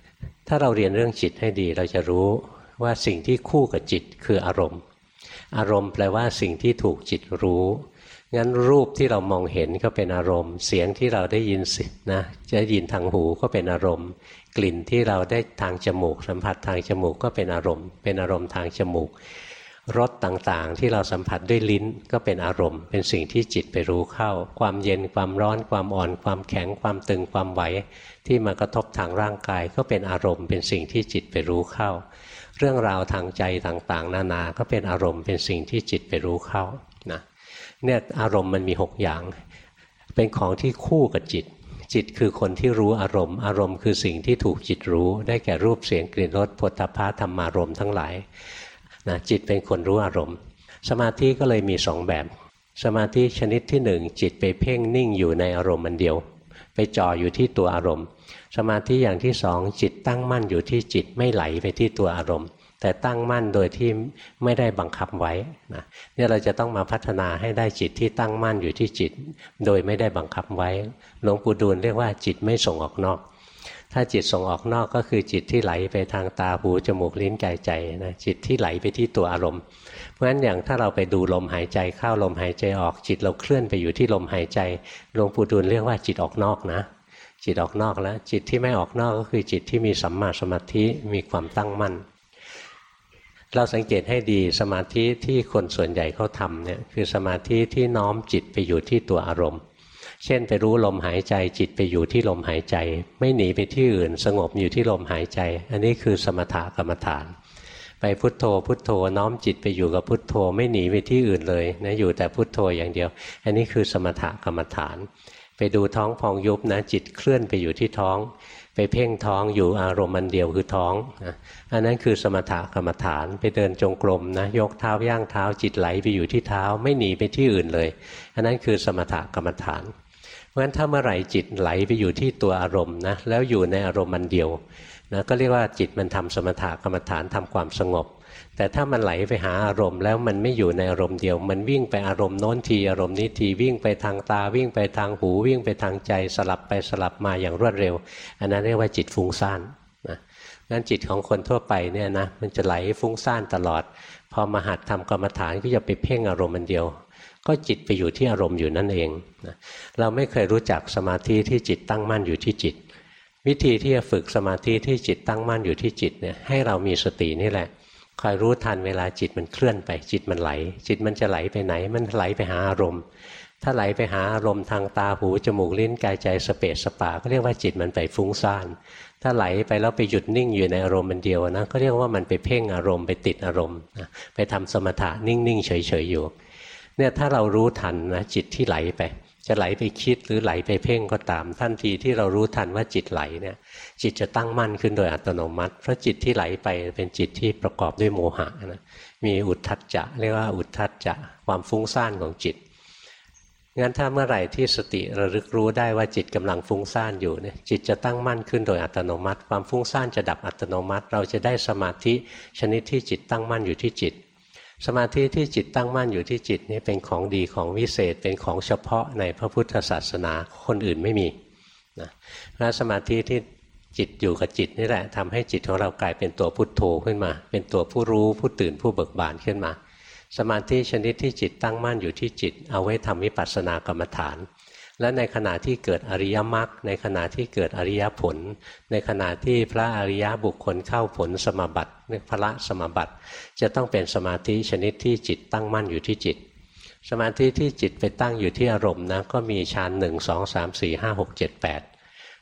ถ้าเราเรียนเรื่องจิตให้ดีเราจะรู้ว่าสิ่งที่คู่กับจิตคืออารมณ์ อารมณ์แปลว่าสิ่งที่ถูกจิตรู้ งั้นรูปที่เรามองเห็นก็เป็นอารมณ์ เสียงที่เราได้ยินสินะจะยินทางหูก็เป็นอารมณ์ กลิ่นที่เราได้ทางจมูก สัมผัสทางจมูกก็เป็นอารมณ์ เป็นอารมณ์ทางจมูกรสต่างๆ ที่เราสัมผัสด้วยลิ้นก็เป็นอารมณ์ เป็นสิ่งที่จิตไปรู้เข้า ความเย็นความร้อนความอ่อน ความแข็งความตึงความไหวที่มากระทบทางร่างกายก็เป็นอารมณ์ เป็นสิ่งที่จิตไปรู้เข้า เรื่องราวทางใจต่างๆ นานาก็เป็นอารมณ์เป็นสิ่งที่จิตไปรู้เข้า เนี่ยอารมณ์มันมีหกอย่าง เป็นของที่คู่กับจิต จิตคือคนที่รู้อารมณ์ อารมณ์คือสิ่งที่ถูกจิตรู้ ได้แก่รูปเสียงกลิ่นรสผลตภะธรรมารมณ์ทั้งหลายนะจิตเป็นคนรู้อารมณ์ สมาธิก็เลยมีสองแบบ สมาธิชนิดที่หนึ่งจิตไปเพ่งนิ่งอยู่ในอารมณ์มันเดียว ไปจ่ออยู่ที่ตัวอารมณ์ สมาธิอย่างที่สองจิตตั้งมั่นอยู่ที่จิตไม่ไหลไปที่ตัวอารมณ์ แต่ตั้งมั่นโดยที่ไม่ได้บังคับไว้นะเนี่ยเราจะต้องมาพัฒนาให้ได้จิตที่ตั้งมั่นอยู่ที่จิต โดยไม่ได้บังคับไว้หลวงปู่ดูลเรียกว่าจิตไม่ส่งออกนอก ถ้าจิตส่งออกนอกก็คือจิตที่ไหลไปทางตาหูจมูกลิ้นกายใจนะจิตที่ไหลไปที่ตัวอารมณ์ เพราะฉะนั้นอย่างถ้าเราไปดูลมหายใจเข้าลมหายใจออกจิตเราเคลื่อนไปอยู่ที่ลมหายใจหลวงปู่ดูลเรียกว่าจิตออกนอกนะจิตออกนอกแล้ว จิตที่ไม่ออกนอกก็คือจิตที่มีสัมมาสมาธิมีความตั้งมั่น เราสังเกตให้ดีสมาธิที่คนส่วนใหญ่เขาทำเนี่ยคือสมาธิที่น้อมจิตไปอยู่ที่ตัวอารมณ์ เช่นไปรู้ลมหายใจจิตไปอยู่ที่ลมหายใจ ไม่หนีไปที่อื่น สงบอยู่ที่ลมหายใจ อันนี้คือสมถกรรมฐาน ไปพุทโธ พุทโธน้อมจิตไปอยู่กับพุทโธ ไม่หนีไปที่อื่นเลยนะอยู่แต่พุทโธอย่างเดียว อันนี้คือสมถกรรมฐาน ไปดูท้องพองยุบนะจิตเคลื่อนไปอยู่ที่ท้อง เพ่งท้องอยู่อารมณ์มันเดียวคือท้องนะอันนั้นคือสมถกรรมฐานไปเดินจงกรมนะยกเท้าย่างเท้าจิตไหลไปอยู่ที่เท้าไม่หนีไปที่อื่นเลย อันนั้นคือสมถกรรมฐานเพราะฉะนั้นถ้าเมื่อไหร่จิตไหลไปอยู่ที่ตัวอารมณ์นะแล้วอยู่ในอารมณ์มันเดียวนะก็เรียกว่าจิตมันทำสมถกรรมฐานทำความสงบ แต่ถ้ามันไหลไปหาอารมณ์แล้วมันไม่อยู่ในอารมณ์เดียว มันวิ่งไปอารมณ์โน้นทีอารมณ์นี้ทีวิ่งไปทางตาวิ่งไปทางหูวิ่งไปทางใจสลับไปสลับมาอย่างรวดเร็ว อันนั้นเรียกว่าจิตฟุ้งซ่านนะงั้นจิตของคนทั่วไปเนี่ยนะมันจะไหลฟุ้งซ่านตลอด พอมาหัดทำกรรมฐานก็จะไปเพ่งอารมณ์มันเดียว ก็จิตไปอยู่ที่อารมณ์อยู่นั่นเองนะเราไม่เคยรู้จักสมาธิที่จิตตั้งมั่นอยู่ที่จิต วิธีที่จะฝึกสมาธิที่จิตตั้งมั่นอยู่ที่จิตเนี่ยให้เรามีสตินี่แหละ คอยรู้ทันเวลาจิตมันเคลื่อนไป จิตมันไหล จิตมันจะไหลไปไหน มันไหลไปหาอารมณ์ ถ้าไหลไปหาอารมณ์ทางตาหูจมูกลิ้นกายใจสเปสสปา ก็เรียกว่าจิตมันไปฟุ้งซ่าน ถ้าไหลไปแล้วไปหยุดนิ่งอยู่ในอารมณ์มันเดียวนะก็เรียกว่ามันไปเพ่งอารมณ์ไปติดอารมณ์ไปทำสมถะนิ่งๆเฉยๆอยู่เนี่ยถ้าเรารู้ทันนะจิตที่ไหลไป จะไหลไปคิดหรือไหลไปเพ่งก็ตามทันทีที่เรารู้ทันว่าจิตไหลเนี่ย จิตจะตั้งมั่นขึ้นโดยอัตโนมัติ เพราะจิตที่ไหลไปเป็นจิตที่ประกอบด้วยโมหะนะมีอุทธัจจะเรียกว่าอุทธัจจะความฟุ้งซ่านของจิตงั้นถ้าเมื่อไหร่ที่สติระลึกรู้ได้ว่าจิตกำลังฟุ้งซ่านอยู่เนี่ยจิตจะตั้งมั่นขึ้นโดยอัตโนมัติ ความฟุ้งซ่านจะดับอัตโนมัติ เราจะได้สมาธิชนิดที่จิตตั้งมั่นอยู่ที่จิต สมาธิที่จิตตั้งมั่นอยู่ที่จิตนี่เป็นของดีของวิเศษเป็นของเฉพาะในพระพุทธศาสนาคนอื่นไม่มีนะและสมาธิที่ จิตอยู่กับจิตนี่แหละทำให้จิตของเรากลายเป็นตัวพุทโธขึ้นมา เป็นตัวผู้รู้ผู้ตื่นผู้เบิกบานขึ้นมา สมาธิชนิดที่จิตตั้งมั่นอยู่ที่จิต เอาไว้ทำวิปัสสนากรรมฐาน และในขณะที่เกิดอริยมรรคในขณะที่เกิดอริยผล ในขณะที่พระอริยบุคคลเข้าผลสมบัติพระสมบัติ จะต้องเป็นสมาธิชนิดที่จิตตั้งมั่นอยู่ที่จิต สมาธิที่จิตไปตั้งอยู่ที่อารมณ์นะก็มีฌานหนึ่งสองสามสี่ห้าหกเจ็ดแปด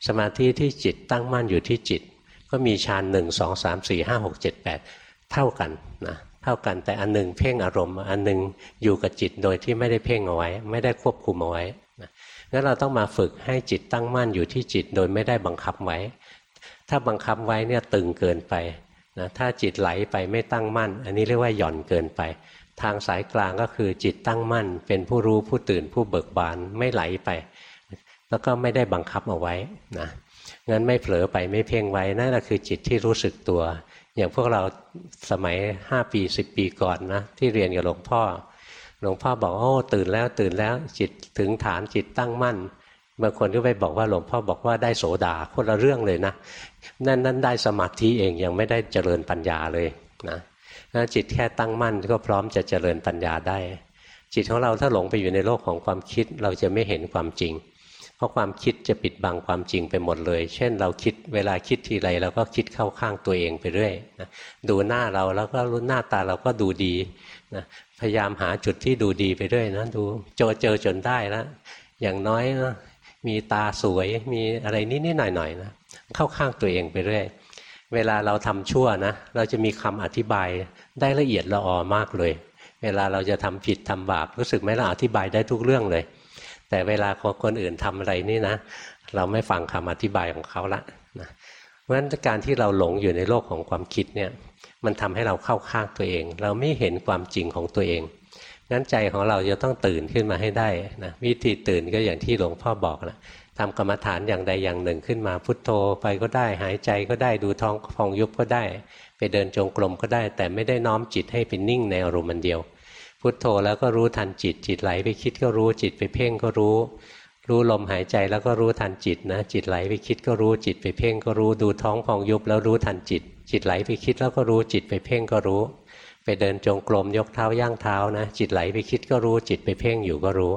สมาธิที่จิตตั้งมั่นอยู่ที่จิต ก็มีฌานหนึ่งสองสามสี่ห้าหกเจ็ดแปดเท่ากันนะเท่ากันแต่อันหนึ่งเพ่งอารมณ์ อันหนึ่งอยู่กับจิตโดยที่ไม่ได้เพ่งเอาไว้ ไม่ได้ควบคุมเอาไว้งั้นเราต้องมาฝึกให้จิตตั้งมั่นอยู่ที่จิตโดยไม่ได้บังคับไว้ ถ้าบังคับไว้เนี่ยตึงเกินไปนะถ้าจิตไหลไปไม่ตั้งมั่น อันนี้เรียกว่าหย่อนเกินไป ทางสายกลางก็คือจิตตั้งมั่น เป็นผู้รู้ผู้ตื่นผู้เบิกบานไม่ไหลไป แล้วก็ไม่ได้บังคับเอาไว้นะงั้นไม่เผลอไปไม่เพ่งไว้นั่นแหละคือจิตที่รู้สึกตัว อย่างพวกเราสมัย 5 ปี 10 ปีก่อนนะที่เรียนกับหลวงพ่อ หลวงพ่อบอกโอ้ตื่นแล้วตื่นแล้วจิตถึงฐานจิตตั้งมั่นบางคนก็ไปบอกว่าหลวงพ่อบอกว่าได้โสดาคนละเรื่องเลยนะนั่นนั่นได้สมาธิเองยังไม่ได้เจริญปัญญาเลยนะจิตแค่ตั้งมั่นก็พร้อมจะเจริญปัญญาได้ จิตของเราถ้าหลงไปอยู่ในโลกของความคิดเราจะไม่เห็นความจริง เพราะความคิดจะปิดบังความจริงไปหมดเลย เช่น เราคิดเวลาคิดทีไรเราก็คิดเข้าข้างตัวเองไปเรื่อยนะดูหน้าเราแล้วก็รู้หน้าตาเราก็ดูดีนะพยายามหาจุดที่ดูดีไปด้วยนะดูเจอเจอจนได้แล้วอย่างน้อยนะมีตาสวยมีอะไรนิดๆหน่อยๆนะเข้าข้างตัวเองไปเรื่อยเวลาเราทำชั่วนะเราจะมีคำอธิบายได้ละเอียดละออมากเลย เวลาเราจะทำผิดทำบาปรู้สึกไหมเราอธิบายได้ทุกเรื่องเลย แต่เวลาคนอื่นทำอะไรนี่นะ เราไม่ฟังคำอธิบายของเขาละนะเพราะฉะนั้นการที่เราหลงอยู่ในโลกของความคิดเนี่ยมันทำให้เราเข้าข้างตัวเอง เราไม่เห็นความจริงของตัวเองงั้นใจของเราจะต้องตื่นขึ้นมาให้ได้นะวิธีตื่นก็อย่างที่หลวงพ่อบอกนะทำกรรมฐานอย่างใดอย่างหนึ่งขึ้นมาพุทโธไปก็ได้ หายใจก็ได้ดูท้องฟองยุบก็ได้ ไปเดินจงกรมก็ได้ แต่ไม่ได้น้อมจิตให้เป็นนิ่งในอารมณ์มันเดียว พุทโธแล้วก็รู้ทันจิต จิตไหลไปคิดก็รู้จิตไปเพ่งก็รู้ รู้ลมหายใจแล้วก็รู้ทันจิตนะ จิตไหลไปคิดก็รู้จิตไปเพ่งก็รู้ดูท้องฟองยุบแล้วรู้ทันจิต จิตไหลไปคิดแล้วก็รู้จิตไปเพ่งก็รู้ ไปเดินจงกรมยกเท้าย่างเท้านะ จิตไหลไปคิดก็รู้จิตไปเพ่งอยู่ก็รู้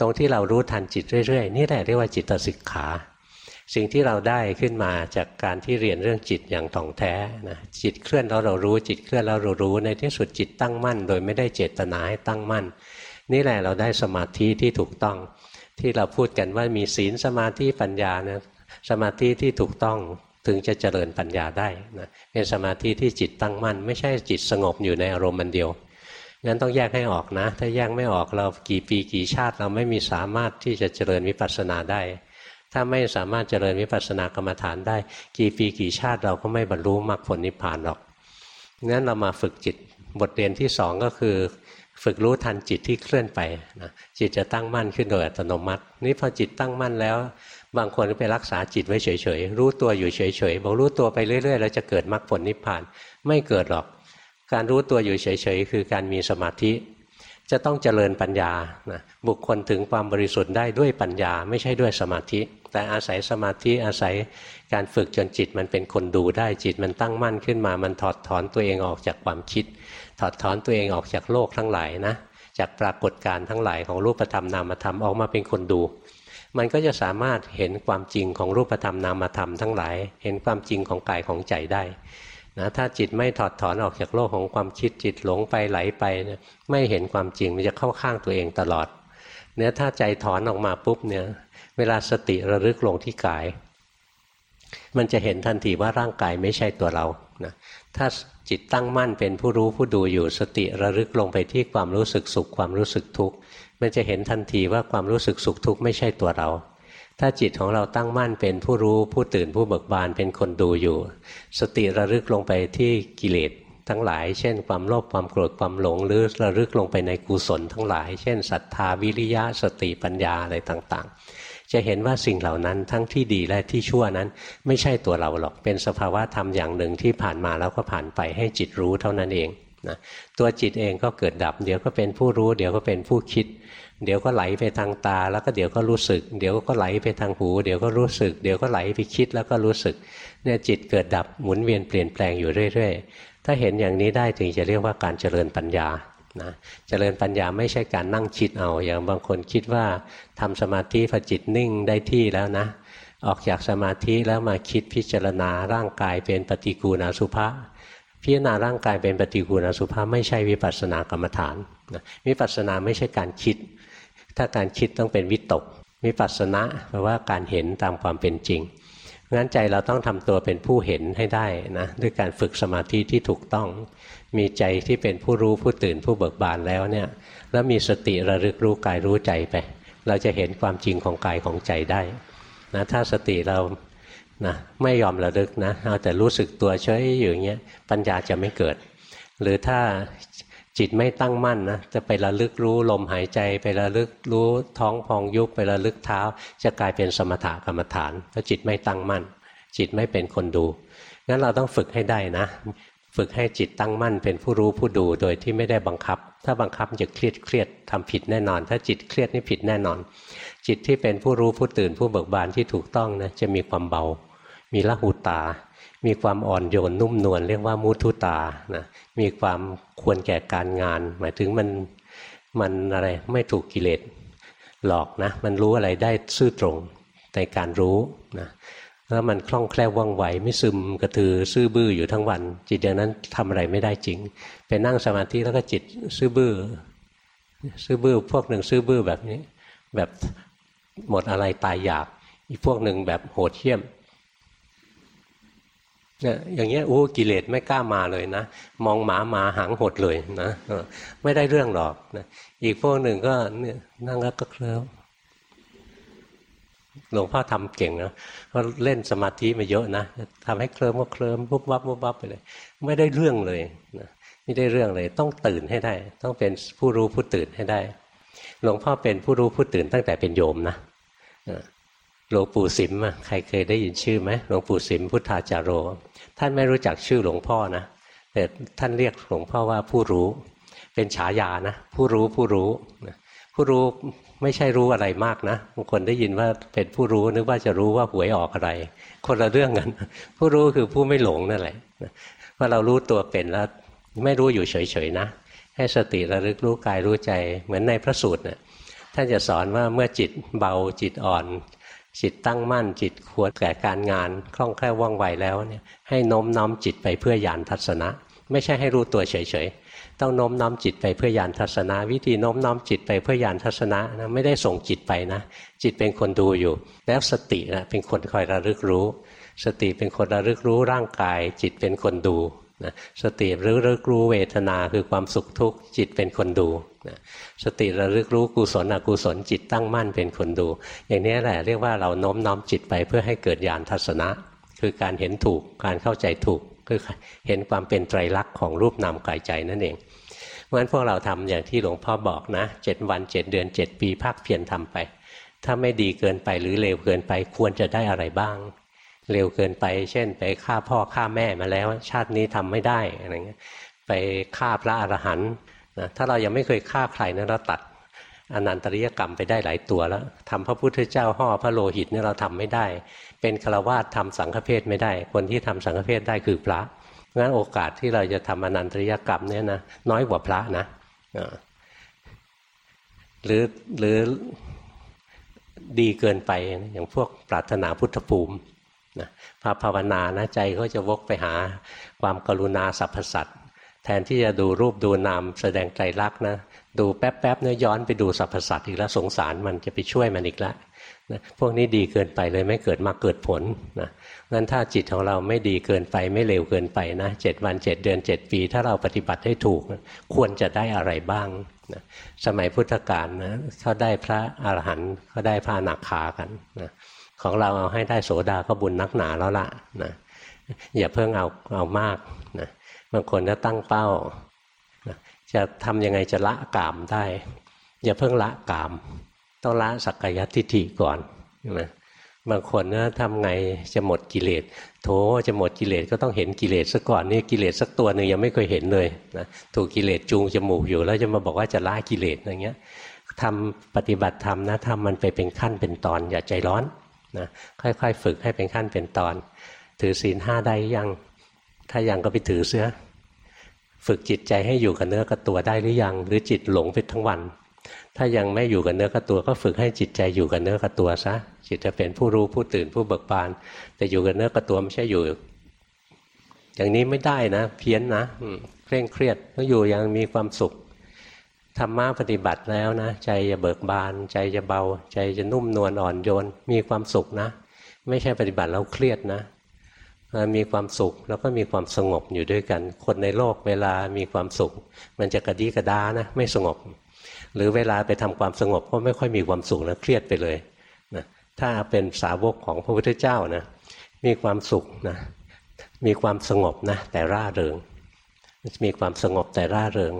ตรงที่เรารู้ทันจิตเรื่อยๆ นี่แหละเรียกว่าจิตสิกขา สิ่งที่เราได้ขึ้นมาจากการที่เรียนเรื่องจิตอย่างถ่องแท้นะจิตเคลื่อนแล้วเรารู้จิตเคลื่อนแล้วเรารู้ในที่สุดจิตตั้งมั่น โดยไม่ได้เจตนาให้ตั้งมั่น นี่แหละเราได้สมาธิที่ถูกต้อง ที่เราพูดกันว่ามีศีลสมาธิปัญญานะสมาธิที่ถูกต้องถึงจะเจริญปัญญาได้นะเป็นสมาธิที่จิตตั้งมั่น ไม่ใช่จิตสงบอยู่ในอารมณ์มันเดียวงั้นต้องแยกให้ออกนะ ถ้าแยกไม่ออกเรากี่ปีกี่ชาติเราไม่มีสามารถที่จะเจริญวิปัสสนาได้ ถ้าไม่สามารถเจริญวิปัสสนากรรมฐานได้ กี่ปีกี่ชาติเราก็ไม่บรรลุมรรคผลนิพพานหรอกงั้นเรามาฝึกจิตบทเรียนที่สองก็คือ ฝึกรู้ทันจิตที่เคลื่อนไปนะจิตจะตั้งมั่นขึ้นโดยอัตโนมัติ นี่พอจิตตั้งมั่นแล้ว บางคนไปรักษาจิตไว้เฉยๆรู้ตัวอยู่เฉยๆบอกรู้ตัวไปเรื่อยๆแล้วจะเกิดมรรคผลนิพพานไม่เกิดหรอก การรู้ตัวอยู่เฉยๆคือการมีสมาธิ จะต้องเจริญปัญญานะบุคคลถึงความบริสุทธิ์ได้ด้วยปัญญา ไม่ใช่ด้วยสมาธิ แต่อาศัยสมาธิอาศัยการฝึกจนจิตมันเป็นคนดูได้จิตมันตั้งมั่นขึ้นมา มันถอดถอนตัวเองออกจากความคิด ถอดถอนตัวเองออกจากโลกทั้งหลายนะจากปรากฏการณ์ทั้งหลายของรูปธรรมนามธรรมออกมาเป็นคนดู มันก็จะสามารถเห็นความจริงของรูปธรรมนามธรรมทั้งหลาย เห็นความจริงของกายของใจได้ นะถ้าจิตไม่ถอดถอนออกจากโลกของความคิดจิตหลงไปไหลไปเนี่ยไม่เห็นความจริงมันจะเข้าข้างตัวเองตลอด เนี่ยถ้าใจถอนออกมาปุ๊บเนี่ย เวลาสติระลึกลงที่กาย มันจะเห็นทันทีว่าร่างกายไม่ใช่ตัวเรานะถ้าจิตตั้งมั่นเป็นผู้รู้ผู้ดูอยู่สติระลึกลงไปที่ความรู้สึกสุขความรู้สึกทุกข์มันจะเห็นทันทีว่าความรู้สึกสุขทุกข์ไม่ใช่ตัวเรา ถ้าจิตของเราตั้งมั่นเป็นผู้รู้ผู้ตื่นผู้เบิกบานเป็นคนดูอยู่ สติระลึกลงไปที่กิเลสทั้งหลาย เช่น ความโลภความโกรธความหลงหรือระลึกลงไปในกุศลทั้งหลาย เช่นศรัทธาวิริยะสติปัญญาอะไรต่างๆ จะเห็นว่าสิ่งเหล่านั้นทั้งที่ดีและที่ชั่วนั้น ไม่ใช่ตัวเราหรอกเป็นสภาวะธรรมอย่างหนึ่งที่ผ่านมาแล้วก็ผ่านไปให้จิตรู้เท่านั้นเองนะตัวจิตเองก็เกิดดับ เดี๋ยวก็เป็นผู้รู้ เดี๋ยวก็เป็นผู้คิด เดี๋ยวก็ไหลไปทางตา แล้วก็เดี๋ยวก็รู้สึก เดี๋ยวก็ไหลไปทางหู เดี๋ยวก็รู้สึก เดี๋ยวก็ไหลไปคิดแล้วก็รู้สึกเนี่ยจิตเกิดดับหมุนเวียนเปลี่ยนแปลงอยู่เรื่อยๆ ถ้าเห็นอย่างนี้ได้ถึงจะเรียกว่าการเจริญปัญญานะเจริญปัญญาไม่ใช่การนั่งคิดเอา อย่างบางคนคิดว่าทำสมาธิพอจิตนิ่งได้ที่แล้วนะ ออกจากสมาธิแล้วมาคิดพิจารณาร่างกายเป็นปฏิกูณอสุภะพิจารณาร่างกายเป็นปฏิกูณอสุภะไม่ใช่วิปัสสนากรรมฐานวิปัสสนาไม่ใช่การคิด ถ้าการคิดต้องเป็นวิตกวิปัสสนะแปลว่าการเห็นตามความเป็นจริงงั้นใจเราต้องทำตัวเป็นผู้เห็นให้ได้นะด้วยการฝึกสมาธิที่ถูกต้อง มีใจที่เป็นผู้รู้ผู้ตื่นผู้เบิกบานแล้วเนี่ยแล้วมีสติระลึกรู้กายรู้ใจไป เราจะเห็นความจริงของกายของใจได้นะถ้าสติเรานะไม่ยอมระลึกนะเอาแต่รู้สึกตัวเฉยอยู่อย่างเงี้ยปัญญาจะไม่เกิด หรือถ้า จิตไม่ตั้งมั่นนะจะไประลึกรู้ลมหายใจ ไประลึกรู้ท้องพองยุบไประลึกเท้า จะกลายเป็นสมถกรรมฐานเพราะจิตไม่ตั้งมั่น จิตไม่เป็นคนดูงั้นเราต้องฝึกให้ได้นะ ฝึกให้จิตตั้งมั่นเป็นผู้รู้ผู้ดูโดยที่ไม่ได้บังคับ ถ้าบังคับจะเครียดเครียดทำผิดแน่นอน ถ้าจิตเครียดนี่ผิดแน่นอน จิตที่เป็นผู้รู้ผู้ตื่นผู้เบิกบานที่ถูกต้องนะจะมีความเบา มีละหูตา มีความอ่อนโยนนุ่มนวลเรียกว่ามุทุตานะมีความควรแก่การงาน หมายถึงมันมันอะไรไม่ถูกกิเลสหลอกนะ มันรู้อะไรได้ซื่อตรงในการรู้นะแล้วมันคล่องแคล่วว่องไวไม่ซึมกระตือซื่อบื้ออยู่ทั้งวัน จิตอย่างนั้นทำอะไรไม่ได้จริง ไปนั่งสมาธิแล้วก็จิตซื่อบื้อซื่อบื้อพวกหนึ่งซื่อบื้อแบบนี้ แบบหมดอะไรตายอยาก อีกพวกหนึ่งแบบโหดเหี้ยม เนี่ยอย่างเงี้ยโอ้กิเลสไม่กล้ามาเลยนะ มองหมาหมาหางหดเลยนะไม่ได้เรื่องหรอกนะอีกพวกหนึ่งก็เนี่ยนั่งแล้วก็เคลิ้มหลวงพ่อทำเก่งนะก็เล่นสมาธิมาเยอะนะทำให้เคลิ้มก็เคลิ้มปุ๊บวับปุ๊บวับไปเลย ไม่ได้เรื่องเลยนะไม่ได้เรื่องเลย ต้องตื่นให้ได้ ต้องเป็นผู้รู้ผู้ตื่นให้ได้ หลวงพ่อเป็นผู้รู้ผู้ตื่นตั้งแต่เป็นโยมนะ หลวงปู่สิมใครเคยได้ยินชื่อไหมหลวงปู่สิมพุทธาจารโร ท่านไม่รู้จักชื่อหลวงพ่อนะแต่ท่านเรียกหลวงพ่อว่าผู้รู้ เป็นฉายานะ ผู้รู้ผู้รู้ผู้รู้ไม่ใช่รู้อะไรมากนะบางคนได้ยินว่าเป็นผู้รู้นึกว่าจะรู้ว่าหวยออกอะไร คนละเรื่องกันผู้รู้คือผู้ไม่หลงนั่นแหละว่าเรารู้ตัวเป็นแล้วไม่รู้อยู่เฉยๆนะ ให้สติระลึกรู้กายรู้ใจเหมือนในพระสูตรเนี่ยท่านจะสอนว่าเมื่อจิตเบาจิตอ่อน จิตตั้งมั่นจิตควรแก่การงานคล่องแคล่วว่องไวแล้วเนี่ยให้น้มน้อมจิตไปเพื่อญาณทัศนะ ไม่ใช่ให้รู้ตัวเฉยๆ ต้องโน้มน้อมจิตไปเพื่อญาณทัศนะ วิธีโน้มน้อมจิตไปเพื่อญาณทัศนะนะไม่ได้ส่งจิตไปนะ จิตเป็นคนดูอยู่ แล้วสตินะเป็นคนคอยระลึกรู้ สติเป็นคนระลึกรู้ร่างกาย จิตเป็นคนดู นะสติระลึกรู้เวทนาคือความสุขทุกข์จิตเป็นคนดูนะสติระลึกรู้กุศลอกุศลจิตตั้งมั่นเป็นคนดู อย่างนี้แหละเรียกว่าเราโน้มน้อมจิตไปเพื่อให้เกิดญาณทัศนะ คือการเห็นถูกการเข้าใจถูกคือเห็นความเป็นไตรลักษณ์ของรูปนามกายใจนั่นเองเพราะฉะนั้นพวกเราทำอย่างที่หลวงพ่อบอกนะเจ็ดวันเจ็ดเดือนเจ็ดปีภาคเพียรทำไป ถ้าไม่ดีเกินไปหรือเลวเกินไปควรจะได้อะไรบ้าง เร็วเกินไป เช่น ไปฆ่าพ่อฆ่าแม่มาแล้ว ชาตินี้ทำไม่ได้อะไรเงี้ยไปฆ่าพระอรหันต์นะถ้าเรายังไม่เคยฆ่าใครนะเราตัดอนันตริยกรรมไปได้หลายตัวแล้วทำพระพุทธเจ้าห่อพระโลหิตเนี่ยเราทำไม่ได้ เป็นฆราวาสทำสังฆเพศไม่ได้ คนที่ทำสังฆเพศได้คือพระงั้นโอกาสที่เราจะทำอนันตริยกรรมเนี่ยนะน้อยกว่าพระนะหรือหรือดีเกินไปอย่างพวกปรารถนาพุทธภูมิ นะพอภาวนานะใจก็จะวกไปหาความกรุณาสรรพสัตว์แทนที่จะดูรูปดูนามแสดงใจรักนะ ดูแป๊บๆเนี่ยย้อนไปดูสรรพสัตว์อีกแล้วสงสารมันจะไปช่วยมันอีกแล้วนะพวกนี้ดีเกินไปเลยไม่เกิดมาเกิดผลนะงั้นถ้าจิตของเราไม่ดีเกินไปไม่เร็วเกินไปนะเจ็ดวันเจ็ดเดือนเจ็ดปี ถ้าเราปฏิบัติให้ถูกนะควรจะได้อะไรบ้างนะสมัยพุทธกาลนะเขาได้พระอาหารหันต์เขาได้พระนักขากันนะ ของเราเอาให้ได้โสดาก็บุญนักหนาแล้วล่ะนะอย่าเพิ่งเอาเอามากนะบางคนก็ตั้งเป้านะจะทำยังไงจะละกามได้ อย่าเพิ่งละกาม ต้องละสักกายทิฏฐิก่อนนะบางคนนะทำไงจะหมดกิเลสโถจะหมดกิเลสก็ต้องเห็นกิเลสซะก่อนนี่กิเลสสักตัวหนึ่งยังไม่เคยเห็นเลยนะถูกกิเลสจูงจมูกอยู่แล้วจะมาบอกว่าจะละกิเลสอะไรเงี้ยทำปฏิบัติธรรมนะทำมันไปเป็นขั้นเป็นตอนอย่าใจร้อน นะค่อยๆ ฝึกให้เป็นขั้นเป็นตอน ถือศีลห้าได้ยังถ้ายังก็ไปถือเสื้อ ฝึกจิตใจให้อยู่กับเนื้อกับตัวได้หรือยัง หรือจิตหลงไปทั้งวัน ถ้ายังไม่อยู่กับเนื้อกับตัว ก็ฝึกให้จิตใจอยู่กับเนื้อกับตัวซะจิตจะเป็นผู้รู้ผู้ตื่นผู้เบิกบาน แต่อยู่กับเนื้อกับตัวไม่ใช่อยู่ อย่างนี้ไม่ได้นะ เพี้ยนนะเคร่งเครียดต้องอยู่ยังมีความสุข ธรรมะปฏิบัติแล้วนะ ใจจะเบิกบาน ใจจะเบา ใจจะนุ่มนวลอ่อนโยน มีความสุขนะ ไม่ใช่ปฏิบัติแล้วเครียดนะมีความสุขแล้วก็มีความสงบอยู่ด้วยกัน คนในโลกเวลามีความสุข มันจะกระดีกระดานะ ไม่สงบ หรือเวลาไปทำความสงบก็ไม่ค่อยมีความสุขนะเครียดไปเลยนะถ้าเป็นสาวกของพระพุทธเจ้านะมีความสุขนะมีความสงบนะแต่ร่าเริง มีความสงบแต่ร่าเริง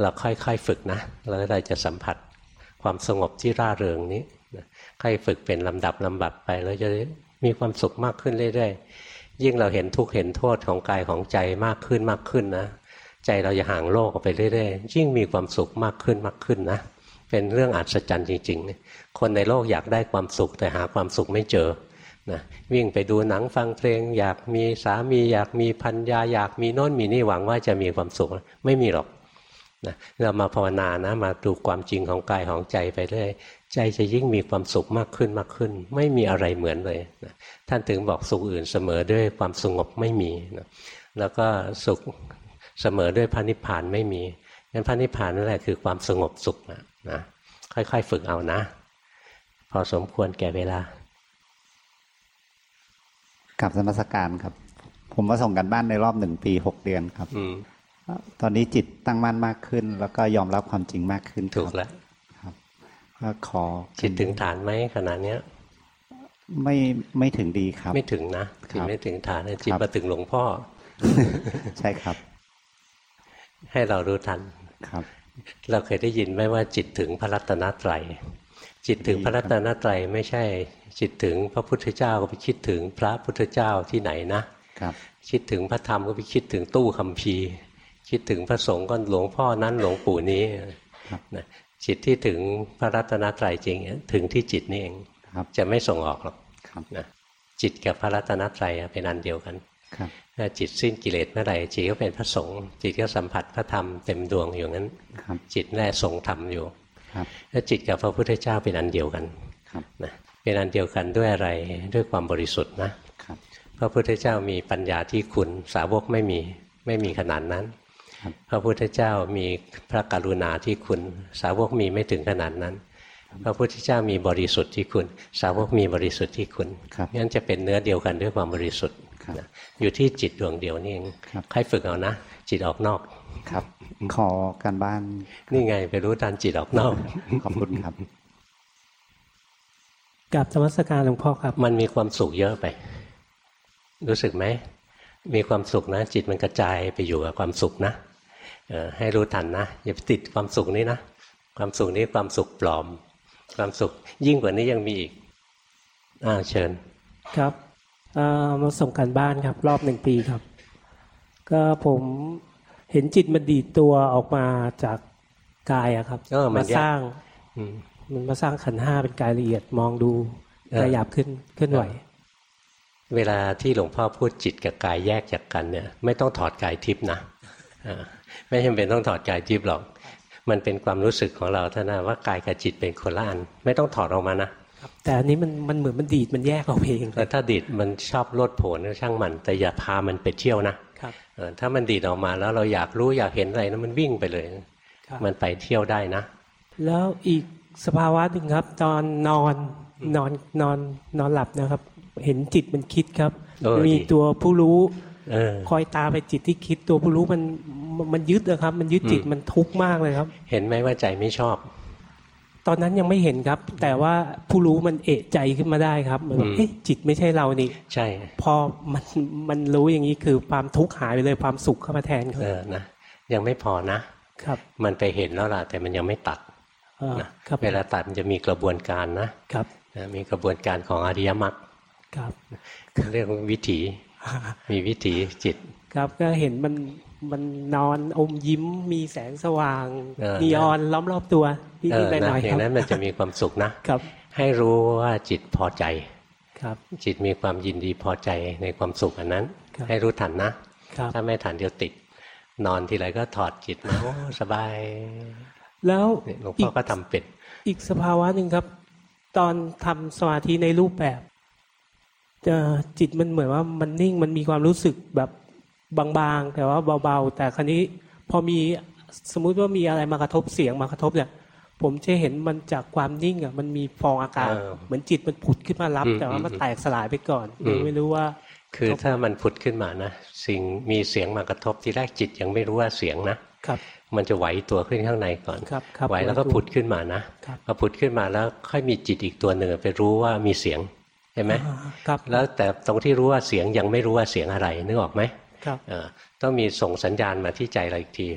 เราค่อยๆฝึกนะแล้วเราจะสัมผัสความสงบที่ร่าเริงนี้ค่อยฝึกเป็นลำดับลำบับไปแล้วจะมีความสุขมากขึ้นเรื่อยๆ ยิ่งเราเห็นทุกข์เห็นโทษของกายของใจมากขึ้นมากขึ้นนะ ใจเราจะห่างโลกออกไปเรื่อยๆ ยิ่งมีความสุขมากขึ้นมากขึ้นนะ เป็นเรื่องอัศจรรย์จริงๆ คนในโลกอยากได้ความสุขแต่หาความสุขไม่เจอนะวิ่งไปดูหนังฟังเพลง อยากมีสามีอยากมีพันยาอยากมีโน้นมีนี่หวังว่าจะมีความสุขไม่มีหรอก นะเรามาภาวนานะมาดูความจริงของกายของใจไปเรื่อยใจจะยิ่งมีความสุขมากขึ้นมากขึ้น ไม่มีอะไรเหมือนเลยนะท่านถึงบอกสุขอื่นเสมอด้วยความสงบไม่มีนะแล้วก็สุขเสมอด้วยพระนิพพานไม่มีงั้นพระนิพพานนั่นแหละคือความสงบสุขนะนะค่อยๆ ฝึกเอานะ พอสมควรแก่เวลากับสมสการครับ ผมมาส่งกันบ้านในรอบหนึ่งปีหกเดือนครับ ตอนนี้จิตตั้งมั่นมากขึ้น แล้วก็ยอมรับความจริงมากขึ้นถูกแล้วครับก็ขอจิตถึงฐานไหมขนาดเนี้ยไม่ไม่ถึงดีครับ ไม่ถึงนะจิตไม่ถึงฐานจิตมาถึงหลวงพ่อ ใช่ครับ ให้เรารู้ทันครับ เราเคยได้ยินไหมว่าจิตถึงพระรัตนตรัยจิตถึงพระรัตนตรัยไม่ใช่ จิตถึงพระพุทธเจ้าก็ไปคิดถึงพระพุทธเจ้าที่ไหนนะครับ คิดถึงพระธรรมก็ไปคิดถึงตู้คำพี คิดถึงพระสงฆ์ก็หลวงพ่อนั้นหลวงปู่นี้นะจิตที่ถึงพระรัตนตรัยจริงถึงที่จิตนี่เองจะไม่ส่งออกหรอกนะจิตกับพระรัตนตรัยเป็นอันเดียวกันถ้าจิตสิ้นกิเลสเมื่อไหร่จิตก็เป็นพระสงฆ์จิตก็สัมผัสพระธรรมเต็มดวงอยู่งั้นจิตแน่ทรงธรรมอยู่ถ้าจิตกับพระพุทธเจ้าเป็นอันเดียวกันนะเป็นอันเดียวกันด้วยอะไรด้วยความบริสุทธิ์นะพระพุทธเจ้ามีปัญญาที่คุณสาวกไม่มีไม่มีขนาดนั้น พระพุทธเจ้ามีพระกรุณาที่คุณ สาวกมีไม่ถึงขนาดนั้น พระพุทธเจ้ามีบริสุทธิ์ที่คุณ สาวกมีบริสุทธิ์ที่คุณงั้นจะเป็นเนื้อเดียวกันด้วยความบริสุทธิ์อยู่ที่จิตดวงเดียวนี่เองใครฝึกเอานะ จิตออกนอกครับ ขอการบ้าน นี่ไงไปรู้ทันจิตออกนอก ขอบคุณครับกับธรรมสการหลวงพ่อครับ มันมีความสุขเยอะไป รู้สึกไหม มีความสุขนะ จิตมันกระจายไปอยู่กับความสุขนะ ให้รู้ทันนะอย่าไปติดความสุขนี้นะความสุขนี้ความสุขปลอม ความสุขยิ่งกว่านี้ยังมีอีกอ่าเชิญครับมาส่งการบ้านครับ รอบหนึ่งปีครับ ก็ผมเห็นจิตมันดีดตัวออกมาจากกายอะครับมาสร้างมันมาสร้างขันห้าเป็นกายละเอียดมองดูขยับขึ้นขึ้นไหว เวลาที่หลวงพ่อพูดจิตกับกายแยกจากกันเนี่ย ไม่ต้องถอดกายทิพย์นะ ไม่จำเป็นต้องถอดกายทิพย์หรอก มันเป็นความรู้สึกของเราเท่านั้นว่ากายกับจิตเป็นคนละอัน ไม่ต้องถอดออกมานะแต่อันนี้มันมันเหมือนมันดีดมันแยกออกเองแต่ถ้าดีดมันชอบโลดโผนก็ช่างมัน แต่อย่าพามันไปเที่ยวนะถ้ามันดีดออกมาแล้วเราอยากรู้อยากเห็นอะไรนะมันวิ่งไปเลย มันไปเที่ยวได้นะ แล้วอีกสภาวะหนึ่งครับ ตอนนอนนอนนอนนอนหลับนะครับ เห็นจิตมันคิดครับ มีตัวผู้รู้ คอยตาไปจิตที่คิดตัวผู้รู้มันมันยึดนะครับ มันยึดจิตมันทุกข์มากเลยครับ เห็นไหมว่าใจไม่ชอบ ตอนนั้นยังไม่เห็นครับ แต่ว่าผู้รู้มันเอะใจขึ้นมาได้ครับเหมือนเอ๊ะจิตไม่ใช่เรานี่ใช่ พอมันมันรู้อย่างนี้คือความทุกข์หายไปเลยความสุขเข้ามาแทนครับเออนะยังไม่พอนะครับ มันไปเห็นแล้วล่ะแต่มันยังไม่ตัดนะเวลาตัดมันจะมีกระบวนการนะครับมีกระบวนการของอริยมรรคครับเรียกว่าวิถี มีวิถีจิต ครับก็เห็นมันมันนอนอมยิ้มมีแสงสว่างมีออนล้อมรอบตัวนิดหน่อยอย่างนั้นมันจะมีความสุขนะครับ ให้รู้ว่าจิตพอใจ ครับ จิตมีความยินดีพอใจในความสุขอันนั้น ให้รู้ทันนะถ้าไม่ทันเดี๋ยวติด นอนทีไรก็ถอดจิตมาโอ้สบาย แล้วหลวงพ่อก็ทำเป็ดอีกสภาวะหนึ่งครับ ตอนทำสมาธิในรูปแบบ จะจิตมันเหมือนว่ามันนิ่งมันมีความรู้สึกแบบบางๆ แต่ว่าเบาๆ แต่ครั้นี้พอมีสมมุติว่ามีอะไรมากระทบเสียงมากระทบเนี่ย ผมจะเห็นมันจากความนิ่งอะมันมีฟองอากาศเหมือนจิตมันผุดขึ้นมารับ แต่ว่ามันแตกสลายไปก่อนไม่รู้ว่า คือถ้ามันผุดขึ้นมานะสิ่งมีเสียงมากระทบที่แรกจิตยังไม่รู้ว่าเสียงนะครับมันจะไหวตัวขึ้นข้างในก่อนไหวแล้วก็ผุดขึ้นมานะพอผุดขึ้นมาแล้วค่อยมีจิตอีกตัวหนึ่งไปรู้ว่ามีเสียงเห็นไหมครับแล้วแต่ตรงที่รู้ว่าเสียงยังไม่รู้ว่าเสียงอะไรนึกออกไหมครับต้องมีส่งสัญญาณมาที่ใจเราอีกที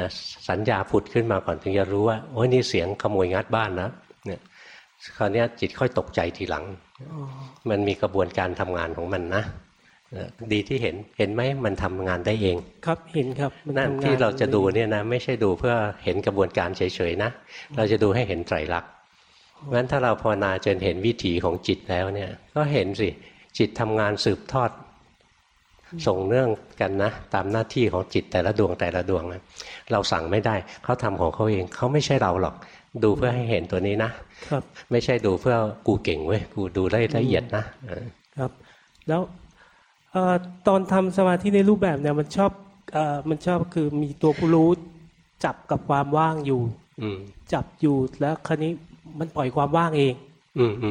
นะสัญญาผุดขึ้นมาก่อนถึงจะรู้ว่าโอ้ยนี่เสียงขโมยงัดบ้านนะเนี่ยคราวนี้จิตค่อยตกใจทีหลัง มันมีกระบวนการทำงานของมันนะดีที่เห็นเห็นไหมมันทำงานได้เอง ครับเห็นครับนั่นที่เราจะดูเนี่ยนะไม่ใช่ดูเพื่อเห็นกระบวนการเฉยๆนะ เราจะดูให้เห็นไตรลักษณ์ งั้นถ้าเราภาวนาจนเห็นวิถีของจิตแล้วเนี่ย ก็เห็นสิจิตทำงานสืบทอด ส่งเนื่องกันนะ ตามหน้าที่ของจิตแต่ละดวงแต่ละดวงนะเราสั่งไม่ได้เขาทำของเขาเองเขาไม่ใช่เราหรอก ดูเพื่อให้เห็นตัวนี้นะครับ ไม่ใช่ดูเพื่อกูเก่งเว้ยกูดูได้ละเอียดนะครับ แล้วตอนทำสมาธิในรูปแบบเนี่ยมันชอบอมันชอบคือมีตัวผู้รู้จับกับความว่างอยู่จับอยู่แล้วครนี้ มันปล่อยความว่างเอง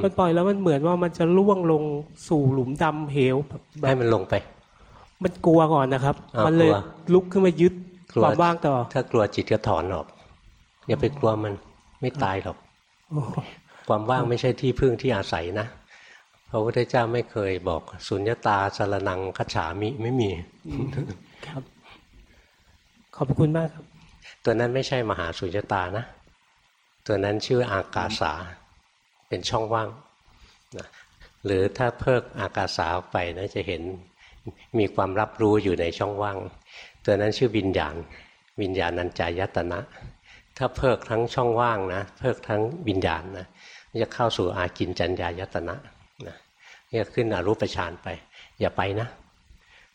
มันปล่อยแล้วมันเหมือนว่ามันจะล่วงลงสู่หลุมดำเหวแบบให้มันลงไป มันกลัวก่อนนะครับ มันเลยลุกขึ้นมายึดความว่างต่อ ถ้ากลัวจิตก็ถอนออก อย่าไปกลัวมันไม่ตายหรอกความว่างไม่ใช่ที่พึ่งที่อาศัยนะพระพุทธเจ้าไม่เคยบอก สุญญตาสารนังคัจฉามิไม่มีครับ ขอบคุณมากครับ ตัวนั้นไม่ใช่มหาสุญญตานะ ตัวนั้นชื่ออากาสา เป็นช่องว่างนะหรือถ้าเพิกอากาสาออกไปนะจะเห็นมีความรับรู้อยู่ในช่องว่าง ตัวนั้นชื่อวิญญาณ วิญญาณัญจายตนะ ถ้าเพิกทั้งช่องว่างนะ เพิกทั้งวิญญาณนะจะเข้าสู่อากินจัญญายตนะนะนี่ขึ้นอรูปฌานไป อย่าไปนะ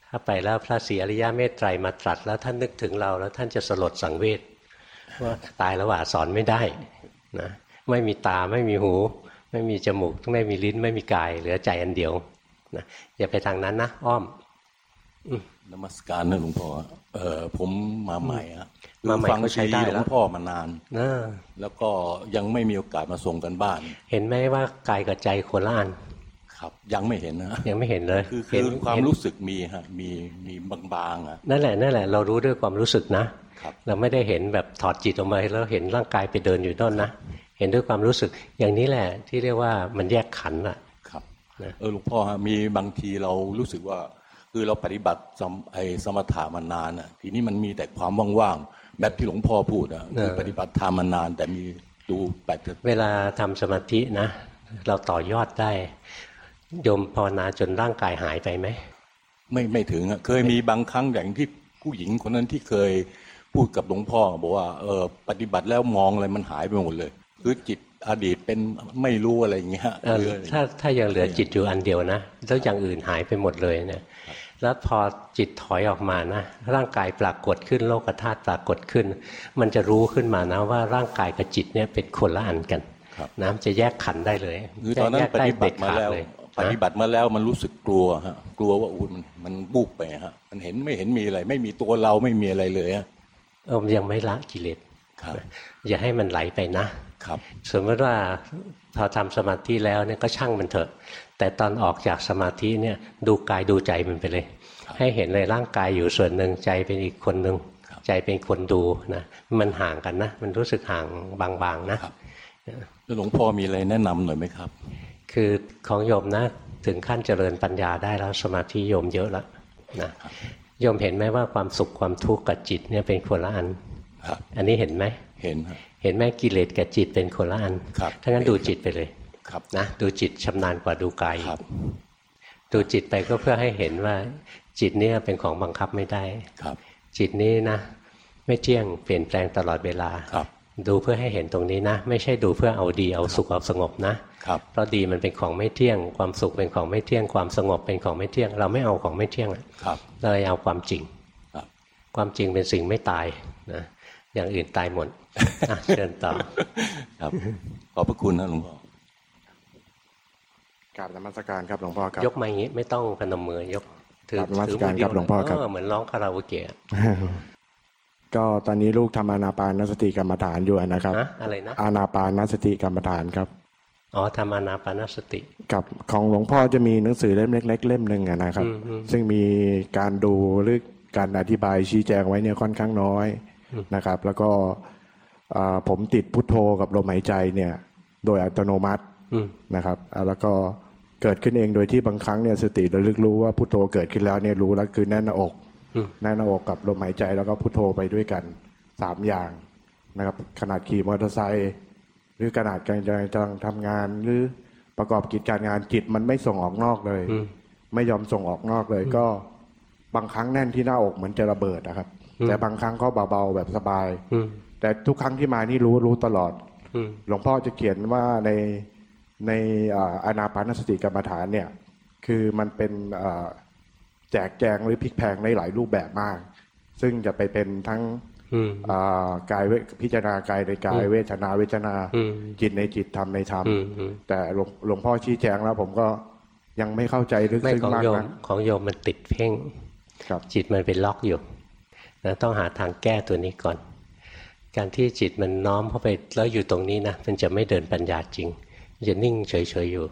ถ้าไปแล้วพระศรีอริยะเมตไตรมาตรัสแล้วท่านนึกถึงเราแล้วท่านจะสลดสังเวชว่าตายแล้วว่าสอนไม่ได้ นะไม่มีตาไม่มีหู ไม่มีจมูกไม่มีลิ้น ไม่มีกาย เหลือใจอันเดียวนะอย่าไปทางนั้นนะอ้อมนมัสการนะหลวงพ่อเออผมมาใหม่อะมาใหม่ฟังใช้ได้หลวงพ่อมานานนะแล้วก็ยังไม่มีโอกาสมาส่งกันบ้าน เห็นไหมว่ากายกับใจคนละอัน ครับยังไม่เห็นนะยังไม่เห็นเลยคือคือความรู้สึกมีฮะมีมีบางๆอะนั่นแหละนั่นแหละเรารู้ด้วยความรู้สึกนะเราไม่ได้เห็นแบบถอดจิตออกมาแล้วเห็นร่างกายไปเดินอยู่ด้นนะเห็นด้วยความรู้สึกอย่างนี้แหละที่เรียกว่ามันแยกขันอะครับเออหลวงพ่อฮะมีบางทีเรารู้สึกว่า คือเราปฏิบัติไอ้สมถะมานานอะทีนี้มันมีแต่ความว่างๆแบบที่หลวงพ่อพูดอะคือปฏิบัติธรรมมานานแต่มีดูแปลกเวลาทำสมาธินะเราต่อยอดได้ โยมภาวนาจนร่างกายหายไปไหม ไม่ไม่ถึงอะเคยมีบางครั้งอย่างที่ผู้หญิงคนนั้นที่เคยพูดกับหลวงพ่อบอกว่าเออปฏิบัติแล้วมองอะไรมันหายไปหมดเลย คือจิตอดีตเป็นไม่รู้อะไรอย่างเงี้ยถ้าถ้ายังเหลือจิตอยู่อันเดียวนะแล้วอย่างอื่นหายไปหมดเลยเนี่ยแล้วพอจิตถอยออกมานะ ร่างกายปรากฏขึ้นโลกธาตุปรากฏขึ้น มันจะรู้ขึ้นมานะว่าร่างกายกับจิตเนี่ยเป็นคนละอันกันน้ำจะแยกขันได้เลยคือตอนนั้นปฏิบัติมาแล้ว ปฏิบัติมาแล้วมันรู้สึกกลัวฮะกลัวว่าอุ้มันมันบุกไปฮะมันเห็นไม่เห็นมีอะไร ไม่มีตัวเราไม่มีอะไรเลยฮะเออยังไม่ละกิเลสอย่าให้มันไหลไปนะครับ สมมติว่าพอทำสมาธิแล้วเนี่ยก็ช่างมันเถอะ แต่ตอนออกจากสมาธิเนี่ยดูกายดูใจมันไปเลย ให้เห็นเลยร่างกายอยู่ส่วนหนึ่งใจเป็นอีกคนหนึ่งใจเป็นคนดูนะมันห่างกันนะ มันรู้สึกห่างบางๆนะหลวงพ่อมีอะไรแนะนำหน่อยไหมครับ คือของโยมนะถึงขั้นเจริญปัญญาได้แล้วสมาธิโยมเยอะแล้วนะโยมเห็นไหมว่าความสุขความทุกข์กับจิตเนี่ยเป็นคนละอันอันนี้เห็นไหมเห็นเห็นไหมกิเลสกับจิตเป็นคนละอันถ้างั้นดูจิตไปเลยครับนะดูจิตชำนาญกว่าดูกายดูจิตไปก็เพื่อให้เห็นว่า จิตเนี่ยเป็นของบังคับไม่ได้ครับ จิตนี้นะ ไม่เที่ยงเปลี่ยนแปลงตลอดเวลาครับ ดูเพื่อให้เห็นตรงนี้นะ ไม่ใช่ดูเพื่อเอาดีเอาสุขเอาสงบนะ เพราะดีมันเป็นของไม่เที่ยง ความสุขเป็นของไม่เที่ยง ความสงบเป็นของไม่เที่ยง เราไม่เอาของไม่เที่ยงเราเอาความจริงความจริงเป็นสิ่งไม่ตายนะอย่างอื่นตายหมดเชิญต่อครับขอบพระคุณนะหลวงพ่อกราบนมัสการครับหลวงพ่อครับยกมาอย่างนี้ไม่ต้องพนมมือยกถือนมัสการครับหลวงพ่อครับเหมือนร้องคาราโอเกะก็ตอนนี้ลูกทำอานาปานสติกรรมฐานอยู่นะครับ อะไรนะอานาปานสติกรรมฐานครับ อ๋อทำอานาปานสติ กับของหลวงพ่อจะมีหนังสือเล่มเล็ก ๆ เล่มหนึ่งนะครับ ซึ่งมีการดูหรือการอธิบายชี้แจงไว้เนี่ยค่อนข้างน้อยนะครับ แล้วก็ผมติดพุทโธกับลมหายใจเนี่ย โดยอัตโนมัตินะครับแล้วก็เกิดขึ้นเองโดยที่บางครั้งเนี่ยสติระลึกรู้ว่าพุทโธเกิดขึ้นแล้วเนี่ยรู้แล้วคือแน่นหน้าอกแน่นหน้าอกกับลมหายใจแล้วก็พุทโธไปด้วยกันสามอย่างนะครับขนาดขี่มอเตอร์ไซค์ห รือขนาดการจะทำงาน หรือประกอบกิจการงานจิตมันไม่ส่งออกนอกเลย ไม่ยอมส่งออกนอกเลย ก็บางครั้งแน่นที่หน้าอกเหมือนจะระเบิดนะครับ แต่บางครั้งก็เบาๆแบบสบายแต่ทุกครั้งที่มานี่รู้รู้ตลอดหลวงพ่อจะเขียนว่าในในอานาปานสติกรรมฐานเนี่ย คือมันเป็นแจกแจงหรือพลิกแพงในหลายรูปแบบมาก ซึ่งจะไปเป็นทั้ง กายพิจารณากายในกายเวทนาเวทนาจิตในจิตธรรมในธรรมแต่หลวงพ่อชี้แจงแล้วผมก็ยังไม่เข้าใจลึกซึ้งมากนะของโยมมันติดเพ่งจิตมันเป็นล็อกอยู่นะต้องหาทางแก้ตัวนี้ก่อน การที่จิตมันน้อมเข้าไปแล้วอยู่ตรงนี้นะมันจะไม่เดินปัญญาจริงจะนิ่งเฉยๆอยู่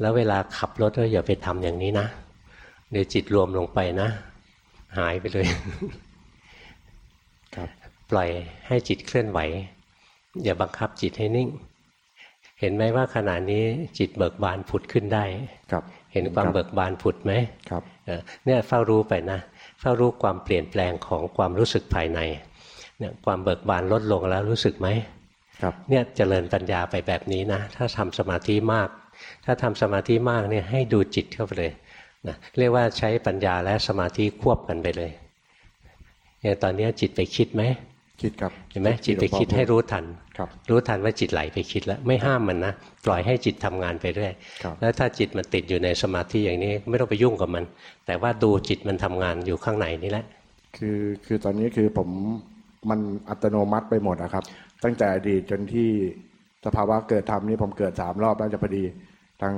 แล้วเวลาขับรถก็อย่าไปทำอย่างนี้นะเดี๋ยวจิตรวมลงไปนะ หายไปเลยครับ ปล่อยให้จิตเคลื่อนไหว อย่าบังคับจิตให้นิ่ง เห็นไหมว่าขณะนี้จิตเบิกบานผุดขึ้นได้ครับเห็นความเบิกบานผุดไหมครับเนี่ยเฝ้ารู้ไปนะเฝ้ารู้ความเปลี่ยนแปลงของความรู้สึกภายในเนี่ยความเบิกบานลดลงแล้วรู้สึกไหมครับเนี่ยเจริญปัญญาไปแบบนี้นะ ถ้าทำสมาธิมาก ถ้าทำสมาธิมากเนี่ยให้ดูจิตเข้าไปเลยนะเรียกว่าใช้ปัญญาและสมาธิควบกันไปเลยอย่างตอนนี้จิตไปคิดไหม คิดครับเห็นไหมจิตไปคิดให้รู้ทันครับรู้ทันว่าจิตไหลไปคิดแล้ว ไม่ห้ามมันนะปล่อยให้จิตทำงานไปเรื่อยครับแล้วถ้าจิตมันติดอยู่ในสมาธิอย่างนี้ไม่ต้องไปยุ่งกับมัน แต่ว่าดูจิตมันทำงานอยู่ข้างในนี่แหละ คือคือตอนนี้คือผมมันอัตโนมัติไปหมดอะครับ ตั้งแต่อดีตจนที่สภาวะเกิดธรรมนี่ผมเกิดสามรอบแล้วจะพอดีทาง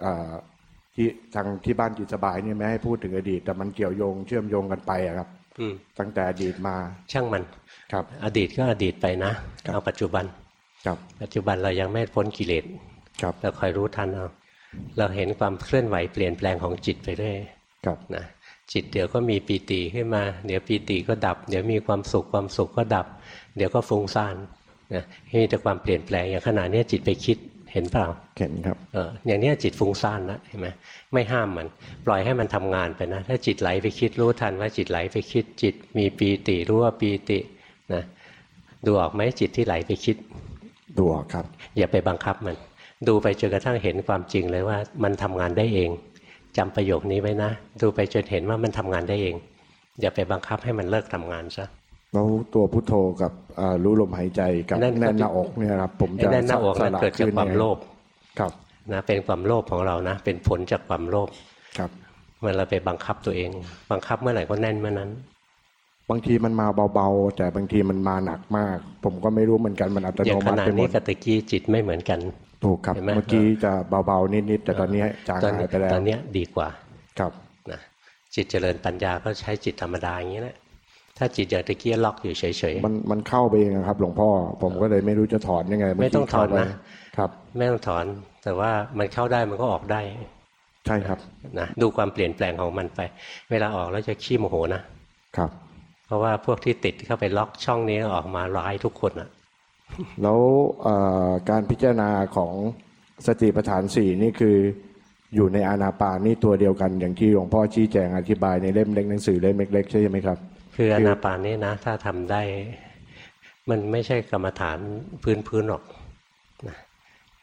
เอ่อที่ทางที่บ้านจิตสบายเนี่ยไม่ให้พูดถึงอดีต แต่มันเกี่ยวโยงเชื่อมโยงกันไปอะครับอืมตั้งแต่อดีตมาช่างมัน ครับอดีตก็อดีตไปนะครับเอาปัจจุบันครับปัจจุบันเรายังไม่พ้นกิเลสครับเราคอยรู้ทันเอาเราเห็นความเคลื่อนไหวเปลี่ยนแปลงของจิตไปเรื่อยครับนะจิตเดี๋ยวก็มีปีติขึ้นมา เดี๋ยวปีติก็ดับ เดี๋ยวมีความสุขความสุขก็ดับ เดี๋ยวก็ฟุ้งซ่านนะมีแต่ความเปลี่ยนแปลงอย่างขณะเนี้ยจิตไปคิดเห็นเปล่าเห็นครับเอออย่างเนี้ยจิตฟุ้งซ่านนะเห็นไหมไม่ห้ามมัน ปล่อยให้มันทำงานไปนะ ถ้าจิตไหลไปคิดรู้ทันว่าจิตไหลไปคิดจิต มีปีติรู้ว่าปีตินะ ดูออกไหมจิตที่ไหลไปคิด ดูออกครับ อย่าไปบังคับมัน ดูไปจนกระทั่งเห็นความจริงเลยว่า มันทำงานได้เองจำประโยคนี้ไว้นะ ดูไปจนเห็นว่ามันทำงานได้เอง อย่าไปบังคับให้มันเลิกทำงานซะแล้วตัวพุทโธกับอ่ารู้ลมหายใจกับนั่นก็แน่นหน้าอกเนี่ยครับผมไอ้จะแน่นหน้าอกสนั้นลับเกิดจากขึ้นความยังไงโลภครับนะเป็นความโลภของเรานะ เป็นผลจากความโลภครับเมื่อเราไปบังคับตัวเอง บังคับเมื่อไหร่ก็แน่นเมื่อนั้น บางทีมันมาเบาๆ แต่บางทีมันมาหนักมาก ผมก็ไม่รู้เหมือนกันมันอัตอโนย่างขมัติณะไปหมนี้ดกับตะกี้จิตไม่เหมือนกันถูกครับเห็นไหมเมื่อกี้จะเบาๆนิดๆแต่ตอนนี้จางตอนหายไปแล้วตอนเนี้ยดีกว่าครับนะจิตเจริญปัญญาก็ใช้จิตธรรมดาอย่างนี้แหละถ้าจิตอย่างตะกี้ล็อกอยู่เฉยมันมันเข้าไปเองอะครับ หลวงพ่อผมก็เลยไม่รู้จะถอนยังไงไม่ต้องถอนนะครับๆไม่ต้องถอนแต่ว่ามันเข้าได้มันก็ออกได้ ใช่ครับนะดูความเปลี่ยนแปลงของมันไป เวลาออกแล้วจะขี้โมโหนะครับ เพราะว่าพวกที่ติดเข้าไปล็อกช่องนี้ออกมาร้ายทุกคนอะแล้วเอ่อการพิจารณาของสติปัฏฐานสี่นี่คืออยู่ในอานาปานนี่ตัวเดียวกันอย่างที่หลวงพ่อชี้แจงอธิบายในเล่มเล็กหนังสือเล่มเล็กๆใช่ไหมครับ คืออนาปานนี่นะ ถ้าทำได้ มันไม่ใช่กรรมฐานพื้นๆหรอกนะ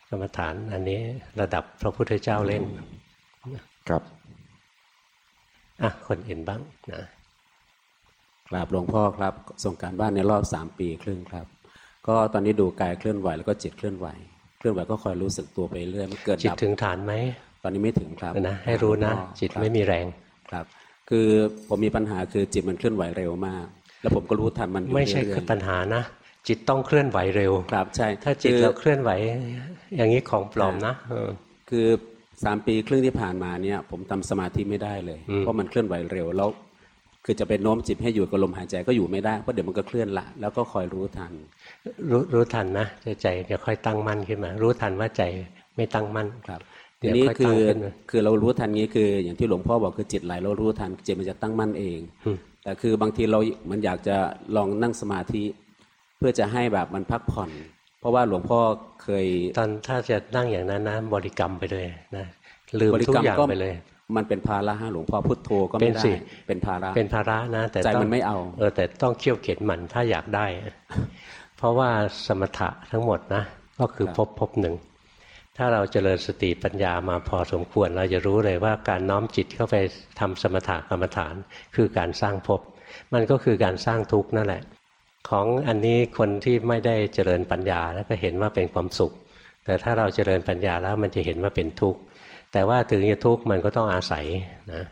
กรรมฐานอันนี้ระดับพระพุทธเจ้าเล่นครับอะคนอื่นบ้างนะ กราบหลวงพ่อครับ ส่งการบ้านในรอบสามปีครึ่งครับ ก็ตอนนี้ดูกายเคลื่อนไหวแล้วก็จิตเคลื่อนไหว เคลื่อนไหวก็คอยรู้สึกตัวไปเรื่อยมันเกิดจิตดับถึงฐานไหมตอนนี้ไม่ถึงครับนะให้รู้นะหลวงพ่อจิตครับไม่มีแรงครับ คือผมมีปัญหาคือจิตมันเคลื่อนไหวเร็วมาก แล้วผมก็รู้ทันมันอยู่ไม่ใช่เรื่คืออยปัญหานะจิตต้องเคลื่อนไหวเร็วๆครับใช่ ถ้าจิตคือเราเคลื่อนไหว อย่างนี้ของปลอมนะเออคือสามปีครึ่งที่ผ่านมาเนี่ย ผมทำสมาธิไม่ได้เลยอืมเพราะมันเคลื่อนไหวเร็ว แล้ว คือจะไปโน้มจิตให้อยู่กับลมหายใจก็อยู่ไม่ได้เพราะเดี๋ยวมันก็เคลื่อนละ แล้วก็คอยรู้ทัน รู้รู้ทันนะใจใจจะค่อยตั้งมั่นขึ้นมา รู้ทันว่าใจไม่ตั้งมั่นครับเดี๋ทียวนี้ค่อยคืตั้องขึ้นมาคือเรารู้ทันงี้คืออย่างที่หลวงพ่อบอกคือจิตไหลเรารู้ทันจิตมันจะตั้งมั่นเองอืมแต่คือบางทีเรามันอยากจะลองนั่งสมาธิ เพื่อจะให้แบบมันพักผ่อน เพราะว่าหลวงพ่อเคย ตอนถ้าจะนั่งอย่างนั้นนะบริกรรมไปเลยนะลืมบริทุกกรรมอย่างก็ไปเลย มันเป็นภาระฮะหลวงพ่อพุทโธก็เป็ไม่นได้สิเป็นภาระเป็นภาระนะ แต่ใจต้องมันไม่เอาเออแต่ต้องเคี่ยวเข็นหมันถ้าอยากได้ เพราะว่าสมถะทั้งหมดนะ ก็คือครับภพภพหนึ่ง ถ้าเราเจริญสติปัญญามาพอสมควรเราจะรู้เลยว่าการน้อมจิตเข้าไปทำสมถะกรรมฐาน คือการสร้างภพมันก็คือการสร้างทุกข์นั่นแหละ ของอันนี้คนที่ไม่ได้เจริญปัญญาแล้วก็เห็นว่าเป็นความสุข แต่ถ้าเราเจริญปัญญาแล้วมันจะเห็นว่าเป็นทุกข์ แต่ว่าถึงจะทุกข์มันก็ต้องอาศัยนะ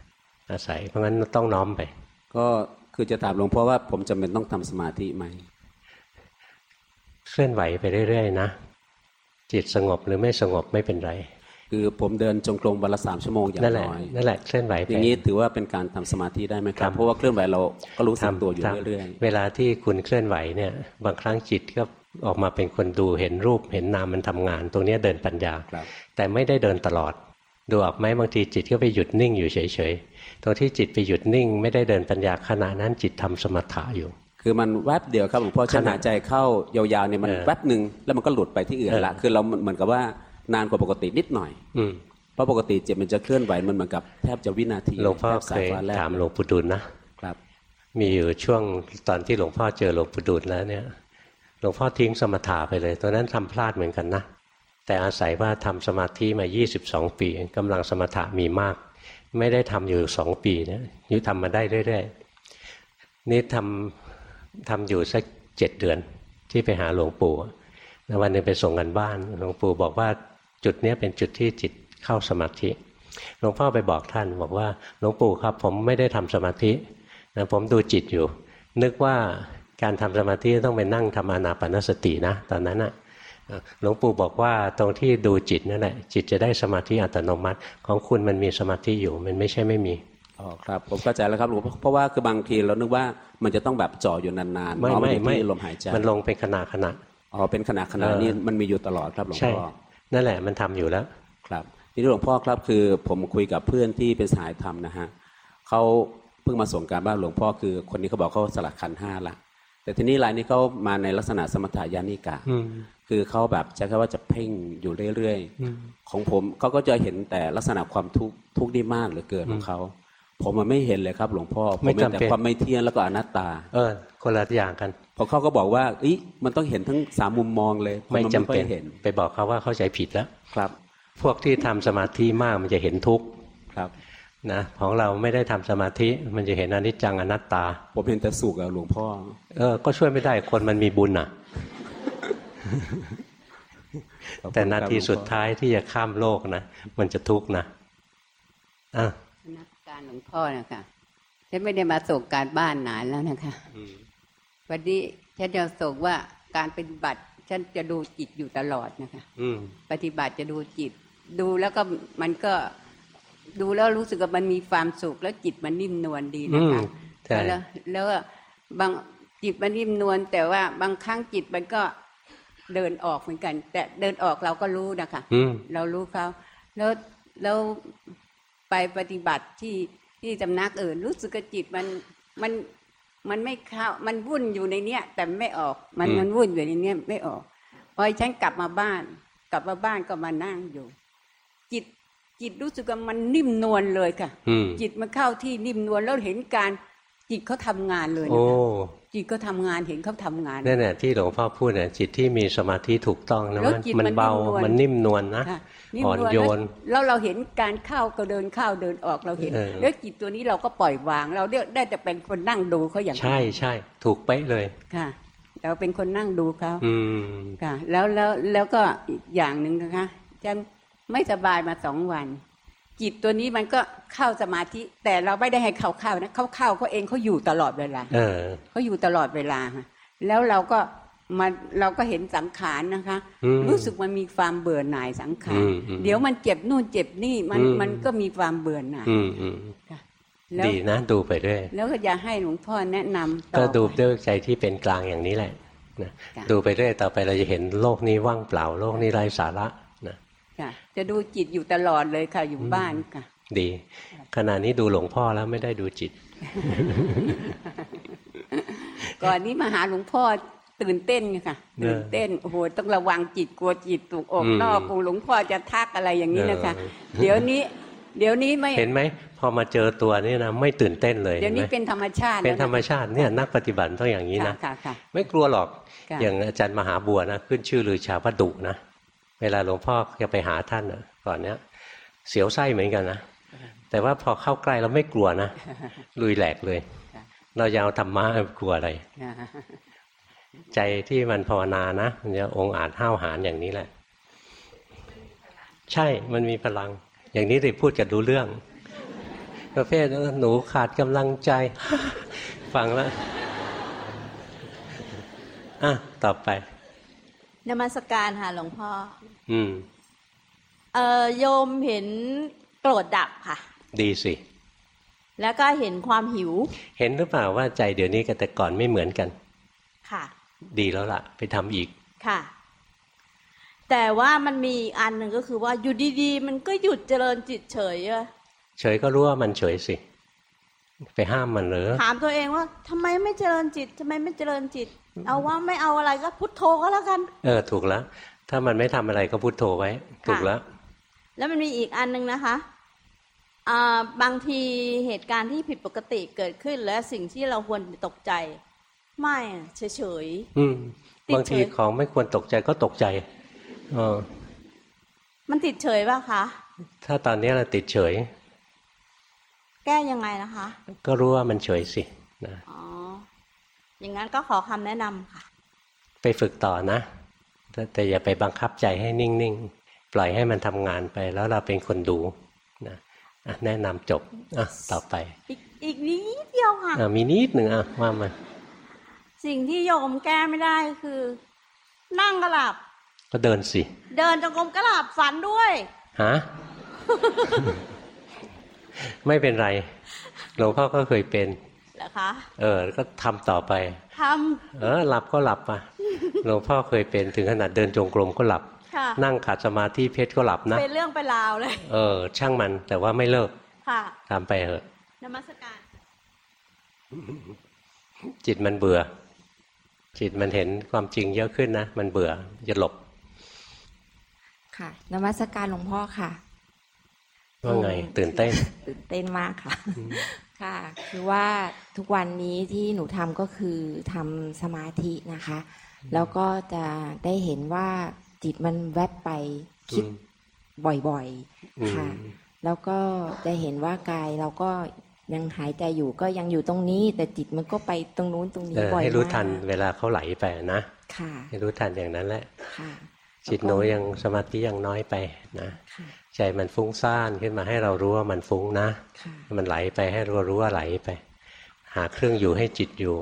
อาศัย เพราะงั้นต้องน้อมไป ก็คือจะถามหลวงพ่อว่าผมจำเป็นต้องทำสมาธิไหมเคลื่อนไหวไปเรื่อยๆนะจิตสงบหรือไม่สงบไม่เป็นไร คือผมเดินจงกรมวันละสามชั่วโมงอย่างนั่นแหละน้อยนั่นแหละเคลื่อนไหวไปอย่างนี้ถือว่าเป็นการทำสมาธิได้ไหมคครัรับบเพราะว่าเคลื่อนไหวเราก็รู้สึกตัวอยู่ทำเรื่อยเวลาที่คุณเคลื่อนไหวเนี่ย บางครั้งจิตก็ออกมาเป็นคนดูเห็นรูปเห็นนามมันทำงาน ตรงเนี้ยเดินปัญญาๆครับแต่ไม่ได้เดินตลอด ดูออกไหมบางทีจิตก็ไปหยุดนิ่งอยู่เฉยๆตรงที่จิตไปหยุดนิ่ง ไม่ได้เดินปัญญาขณะนั้นจิตทำสมถะอยู่ คือมันแวบเดียวครับหลวงพ่อขฉันณะหายใจเข้ายาวๆเนี่ยมันเออแวบหนึ่งแล้วมันก็หลุดไปที่อื่นเออละคือเราเหมือนกับว่านานกว่าปกตินิดหน่อย อืมเพราะปกติจิตมันจะเคลื่อนไหวมันเหมือนกับแทบจะวินาทีหลวงพ่อแทบเคสายยฟ้าแลบถามหลวงปู่ดุลนะครับ มีอยู่ช่วงตอนที่หลวงพ่อเจอหลวงปู่ดูลแล้วเนี่ย หลวงพ่อทิ้งสมถะไปเลยตอนนั้นทำพลาดเหมือนกันนะ แต่อาศัยว่าทำสมาธิมา 22 ปีกำลังสมถะมีมาก ไม่ได้ทำอยู่สองปีนะยุทำมาได้เรื่อยๆนี่ทำทำอยู่สักเจ็ดเดือนที่ไปหาหลวงปู่วันหนึ่งไปส่งกันบ้านหลวงปู่บอกว่าจุดนี้เป็นจุดที่จิตเข้าสมาธิหลวงพ่อไปบอกท่านบอกว่าหลวงปู่ครับ ผมไม่ได้ทำสมาธินะผมดูจิตอยู่ นึกว่าการทำสมาธิต้องไปนั่งทำอนาปนสตินะ ตอนนั้นอะ หลวงปู่บอกว่าตรงที่ดูจิตนั่นแหละจิตจะได้สมาธิอัตโนมัติ ของคุณมันมีสมาธิอยู่มันไม่ใช่ไม่มีอ๋อครับผมเข้าใจแล้วครับหลวงเพราะว่าคือบางทีเรานึกว่ามันจะต้องแบบจ่ออยู่นานๆไม่ไม่ไม่ลมหายใจมันลงเป็นขณะขณะอ๋อเป็นขณะขณะนี่มันมีอยู่ตลอดครับหลวงพ่อนั่นแหละมันทำอยู่แล้วครับทีนี้หลวงพ่อครับคือผมคุยกับเพื่อนที่เป็นสายธรรมนะฮะเขาเพิ่งมาส่งการบ้านหลวงพ่อคือ คนนี้เขาบอกเขาสลัดขันห้าละ แต่ทีนี้รายนี้เขามาในลักษณะสมถายานิกาคือเขาแบบใช้คำว่าจะเพ่งอยู่เรื่อยๆของผมเขาก็จะเห็นแต่ลักษณะความทุกข์ทุกข์ได้มากเหลือเกินของเขาผมมันไม่เห็นเลยครับ หลวงพ่อผมเห็นแต่ความไม่เที่ยงแล้วก็อนัตตา เออ คนละอย่างกันพอเขาก็บอกว่าอีมันต้องเห็นทั้งสามมุมมองเลยไม่จำเป็นเห็น ไปบอกเขาว่าเข้าใจผิดแล้วครับ พวกที่ทำสมาธิมากมันจะเห็นทุกข์ครับ นะของเราไม่ได้ทำสมาธิมันจะเห็นอนิจจังอนัตตา ผมเห็นแต่สุขอะหลวงพ่อ เออ ก็ช่วยไม่ได้คนมันมีบุญอะแต่นาทีสุดท้ายที่จะข้ามโลกนะมันจะทุกข์นะอะนักการหลวงพ่อนะคะฉันไม่ได้มาส่งการบ้านนานแล้วนะคะวันนี้ฉันจะส่งว่าการปฏิบัติ ฉันจะดูจิตอยู่ตลอดนะคะปฏิบัติจะดูจิต ดูแล้วก็มันก็ ดูแล้วรู้สึกว่ามันมีความสุขแล้วจิตมันนิ่มนวลดีนะคะแล้วแล้วบางจิตมันนิ่มนวลแต่ว่าบางครั้งจิตมันก็เดินออกเหมือนกัน แต่เดินออกเราก็รู้นะคะเรารู้เขาแล้วแล้วไปปฏิบัติที่ที่สำนักอื่น รู้สึกว่าจิตมันมันมันไม่เข้ามันวุ่นอยู่ในเนี้ย แต่ไม่ออกมันมันวุ่นอยู่ในเนี้ยไม่ออกพอฉันกลับมาบ้าน กลับมาบ้านก็มานั่งอยู่ จิต จิตรู้สึกว่ามันนิ่มนวลเลยค่ะ จิตมันเข้าที่นิ่มนวลแล้วเห็นการจิตเขาทำงานเลยนะจิตก็ทำงานเห็นเขาทำงานนั่นแหละที่หลวงพ่อพูดเนี่ยจิตที่มีสมาธิถูกต้องนะมันเบามันนิ่มนวลนะอ่อนโยนแล้วเราเห็นการเข้าก็เดินเข้าเดินออกเราเห็นแล้วจิตตัวนี้เราก็ปล่อยวาง เราได้แต่เป็นคนนั่งดูเขาอย่างใช่ใช่ถูกเป๊ะเลยค่ะ เราเป็นคนนั่งดูเขาค่ะ แล้วแล้วแล้วก็อีกอย่างหนึ่งนะคะฉัน ไม่สบายมาสองวัน จิตตัวนี้มันก็เข้าสมาธิ แต่เราไม่ได้ให้เขาเข้านะเขาเข้าเขาเองเขาอยู่ตลอดเวลาเขาอยู่ตลอดเวลาค่ะแล้วเราก็มาเราก็เห็นสังขารนะคะ รู้สึกมันมีความเบื่อหน่ายสังขารเดี๋ยวมันเจ็บนู่นเจ็บนี่มันมันก็มีความเบื่อหน่ายดีนะดูไปด้วย แล้วก็อยากให้หลวงพ่อแนะนำก็ดูด้วยใจที่เป็นกลางอย่างนี้แหละนะดูไปเรื่อยต่อไปเราจะเห็นโลกนี้ว่างเปล่าโลกนี้ไร้สาระนะ จะดูจิตอยู่ตลอดเลยค่ะ อยู่บ้านค่ะ ดี ขณะนี้ดูหลวงพ่อแล้วไม่ได้ดูจิต ก่อนนี้มาหาหลวงพ่อตื่นเต้นไงค่ะตื่นเต้นโอ้โหต้องระวังจิตกลัวจิตถูกอกนอกกลัวหลวงพ่อจะทักอะไรอย่างนี้นะคะ เดี๋ยวนี้ เดี๋ยวนี้ไม่เห็นไหมพอมาเจอตัวนี่นะไม่ตื่นเต้นเลยเดี๋ยวนี้เป็นธรรมชาติ เป็นธรรมชาติเนี่ยนักปฏิบัติต้องอย่างนี้นะไม่กลัวหรอกอย่างอาจารย์มหาบัวนะขึ้นชื่อหรือชาวพดุนะ เวลาหลวงพ่อจะไปหาท่านนะก่อนเนี้ยเสียวไส้เหมือนกันนะแต่ว่าพอเข้าใกล้เราไม่กลัวนะลุยแหลกเลย เราจะเอาธรรมะกลัวอะไร ใจที่มันภาวนานะมันจะองอาจห้าวหาญอย่างนี้แหละ ใช่มันมีพลัง อย่างนี้ได้พูดกันรู้เรื่องประเภทหนูขาดกำลังใจ ฟังแล้วอะต่อไป นมัสการค่ะหลวงพ่อ อืม เอ่อโยมเห็นโกรธดับค่ะ ดีสิ แล้วก็เห็นความหิว เห็นหรือเปล่าว่าใจเดี๋ยวนี้กับแต่ก่อนไม่เหมือนกัน ค่ะ ดีแล้วล่ะ ไปทำอีก ค่ะ แต่ว่ามันมีอีกอันหนึ่งก็คือว่าอยู่ดีๆ มันก็หยุดเจริญจิตเฉยอะเฉยก็รู้ว่ามันเฉยสิ ไปห้ามมันหรือ ถามตัวเองว่าทำไมไม่เจริญจิตทำไมไม่เจริญจิต เอาว่าไม่เอาอะไรก็พุทโธก็แล้วกัน เออถูกแล้ว ถ้ามันไม่ทำอะไรก็พุทโธไว้ ถูกแล้ว แล้วมันมีอีกอันหนึ่งนะคะอ่าบางทีเหตุการณ์ที่ผิดปกติเกิดขึ้น และสิ่งที่เราควรตกใจ ไม่เฉยๆอืมบางทีของไม่ควรตกใจก็ตกใจเออมันติดเฉยป่ะคะ ถ้าตอนนี้เราติดเฉย แก้ยังไงนะคะ ก็รู้ว่ามันเฉยสินะ อ๋ออย่างนั้นก็ขอคำแนะนำค่ะ ไปฝึกต่อนะแต่แต่อย่าไปบังคับใจให้นิ่งๆ ปล่อยให้มันทำงานไปแล้วเราเป็นคนดูนะอะแนะนำจบอะต่อไป อีกอีกนิดเดียวค่ะอะมีนิดหนึ่งอะว่ามาสิ่งที่โยมแก้ไม่ได้คือ นั่งกระหลับ ก็เดินสิ เดินจงกรมกระหลับฝันด้วยฮะไม่เป็นไรหลวงพ่อก็เคยเป็นเหรอคะ เออ ก็ทำต่อไปทเออ หลับก็หลับอะหลวงพ่อเคยเป็นถึงขนาดเดินจงกรมก็หลับำค่ะนั่งขัดสมาธิเพชรก็หลับนะเป็นเรื่องเป็นราวเลย เออ ช่างมันแต่ว่าไม่เลิก ค่ะทำไปเถอะนมัสการ จิตมันเบื่อ จิตมันเห็นความจริงเยอะขึ้นนะ มันเบื่อจะหลบ ค่ะนมัสการหลวงพ่อค่ะว่าไงตื่นเต้น ตื่นเต้นมากค่ะ ค่ะ คือว่าทุกวันนี้ที่หนูทำก็คือทำสมาธินะคะ แล้วก็จะได้เห็นว่าจิตมันแวบไปคิดบ่อยอืมๆค่ะ แล้วก็จะเห็นว่ากายเราก็ยังหายใจอยู่ก็ยังอยู่ตรงนี้ แต่จิตมันก็ไปตรงนู้นตรงนี้เออบ่อยให้รู้มากทันเวลาเขาไหลไปนะค่ะให้รู้ทันอย่างนั้นแหละค่ะจิตหนูยังสมาธิยังน้อยไปนะค่ะ ใจมันฟุ้งซ่านขึ้นมาให้เรารู้ว่ามันฟุ้งนะค่ะมันไหลไปให้เรารู้ว่าไหลไป หาเครื่องอยู่ให้จิตอยู่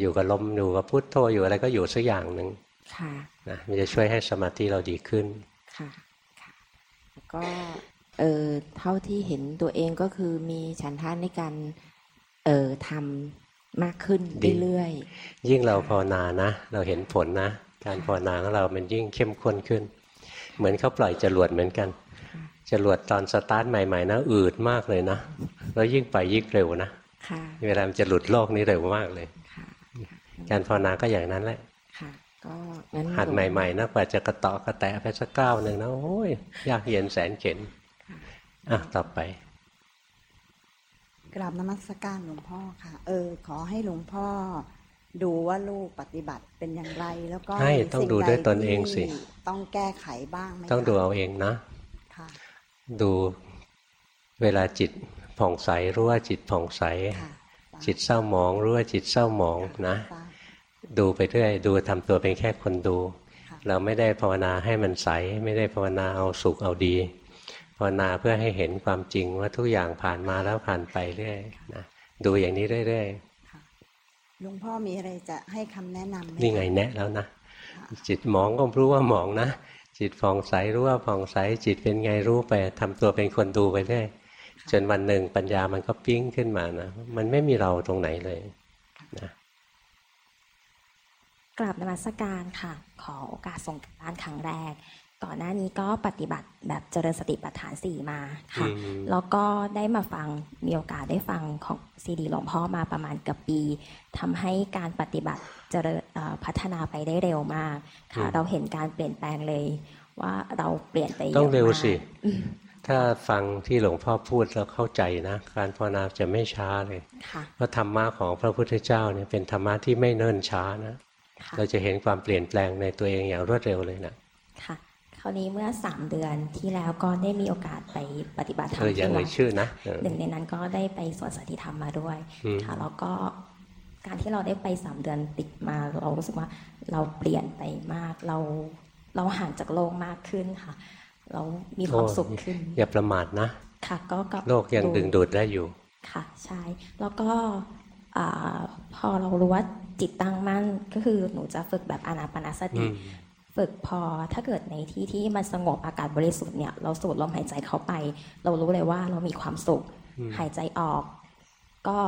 อยู่กับลมอยู่กับพุทโธอยู่อะไรก็อยู่สักอย่างหนึ่งค่ะนะมันจะช่วยให้สมาธิเราดีขึ้นค่ะค่ะแล้วก็เออเท่าที่เห็นตัวเองก็คือมีฉันทานในการเออทำมากขึ้นดีเรื่อยยิ่งเราภาวนานะ เราเห็นผลนะ การภาวนาของเรามันยิ่งเข้มข้นขึ้น เหมือนเขาปล่อยจรวดเหมือนกัน จรวดตอนสตาร์ทใหม่ๆนะอืดมากเลยนะ แล้วยิ่งไปยิ่งเร็วนะๆค่ะเวลามันจะหลุดโลกนี้เร็วมากเลยค่ะการภาวนาก็อย่างนั้นแหละค่ะก็งั้นหัดใหม่ๆนะกว่าจะกระเตาะกระแตะไปสักก้าวหนึ่งนะโอ้ยยากเย็นแสนเข็นอะต่อไป กราบนมัสการหลวงพ่อค่ะ เออ ขอให้หลวงพ่อ ดูว่าลูกปฏิบัติเป็นอย่างไร แล้วก็ให้มีต้องสิ่ดูใด้วยตนเองสิที่ต้องแก้ไขบ้างไหมต้องคะดูเอาเองนะค่ะ ดูเวลาจิตผ่องใสรู้ว่าจิตผ่องใสค่ะจิตเศร้าหมองรู้ว่าจิตเศร้าหมองนะทราบดูไปเรื่อยดูทำตัวเป็นแค่คนดูค่ะเราไม่ได้ภาวนาให้มันใส ไม่ได้ภาวนาเอาสุขเอาดี ภาวนาเพื่อให้เห็นความจริงว่าทุกอย่างผ่านมาแล้วผ่านไปเรื่อยนะดูอย่างนี้เรื่อยค่ะหลวงพ่อมีอะไรจะให้คำแนะนำไหมๆนี่ไงแนะแล้วนะจิตหมองก็รู้ว่าหมองนะ จิตผ่องใสรู้ว่าผ่องใสจิตเป็นไงรู้ไปทำตัวเป็นคนดูไปเรื่อยจนวันหนึ่งปัญญามันก็ปิ้งขึ้นมานะมันไม่มีเราตรงไหนเลยนะกราบนมัสการค่ะ ขอโอกาสส่งการบ้านครั้งแรก ก่อนหน้านี้ก็ปฏิบัติแบบเจริญสติปัฏฐานสี่มาค่ะอืมแล้วก็ได้มาฟังมีโอกาสได้ฟังของซีดีหลวงพ่อมาประมาณเกับปีทำให้การปฏิบัติเจริญเอ่อพัฒนาไปได้เร็วมากค่ะ เราเห็นการเปลี่ยนแปลงเลย ว่าเราเปลี่ยนไปเยอะต้องเร็วมากสิ ถ้าฟังที่หลวงพ่อพูดแล้วเข้าใจนะ การภาวนาจะไม่ช้าเลยค่ะเพราะธรรมะของพระพุทธเจ้าเนี่ยเป็นธรรมะที่ไม่เนิ่นช้านะค่ะเราจะเห็นความเปลี่ยนแปลงในตัวเองอย่างรวดเร็วเลยนะ ค่ะคราวนี้เมื่อสามเดือนที่แล้วก็ได้มีโอกาสไปปฏิบัติธรเอรมออย่าที่เอ่วัยดชื่อนะเออหนึ่งในนั้นก็ได้ไปสวนสันติธรรมมาด้วยอืมค่ะแล้วก็การที่เราได้ไปสามเดือนติดมาเรารู้สึกว่าเราเปลี่ยนไปมากเราเราห่างจากโลกมากขึ้นค่ะ เรามีความสุขขึ้น อย่าประมาทนะ ค่ะ ก็กับโลกยังดึงดูดได้อยู่ ค่ะใช่แล้วก็อ่าพอเรารู้ว่าจิตตั้งมั่นก็คือหนูจะฝึกแบบอานาปานสติอืม ฝึกพอถ้าเกิดในที่ที่มันสงบอากาศบริสุทธิ์เนี่ยเราสูดลมหายใจเข้าไป เรารู้เลยว่าเรามีความสุขอืมหายใจออก ก็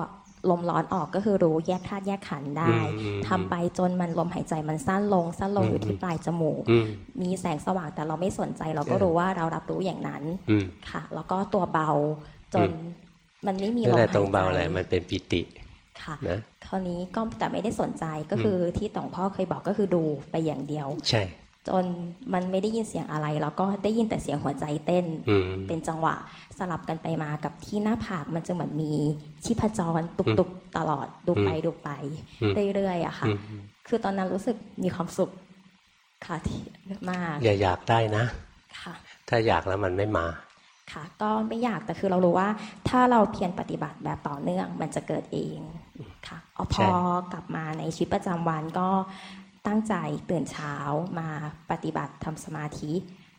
ลมร้อนออกก็คือรู้แยกธาตุแยกขันธ์ได้อืมทำไปจนมันลมหายใจมันสั้นลง สั้นลงอืมอยู่ที่ปลายจมูกอืมมีแสงสว่างแต่เราไม่สนใจ เราก็เออรู้ว่าเรารับรู้อย่างนั้นอืมค่ะ แล้วก็ตัวเบาจนอืมมันไม่มีลนั่นมแหหาละยตรงเบาใจแหละมันเป็นปิติค่ะ นะคราวนี้ก็แต่ไม่ได้สนใจก็คือที่ตองพ่อเคยบอกก็คือดูไปอย่างเดียว ใช่ จนมันไม่ได้ยินเสียงอะไร แล้วก็ได้ยินแต่เสียงหัวใจเต้น เป็นจังหวะสลับกันไปมากับที่หน้าผากมันจะเหมือนมีชีพจรตุกๆตลอดดูไปดูไปเรื่อยๆอะค่ะ คือตอนนั้นรู้สึกมีความสุขค่ะที่มากอย่าอยากได้นะค่ะ ถ้าอยากแล้วมันไม่มาค่ะก็ไม่อยากแต่คือเรารู้ว่าถ้าเราเพียรปฏิบัติแบบต่อเนื่องมันจะเกิดเอง ค่ะอพอกลับมาในชีวิตประจำวันก็ตั้งใจตื่นเช้ามาปฏิบัติทำสมาธิ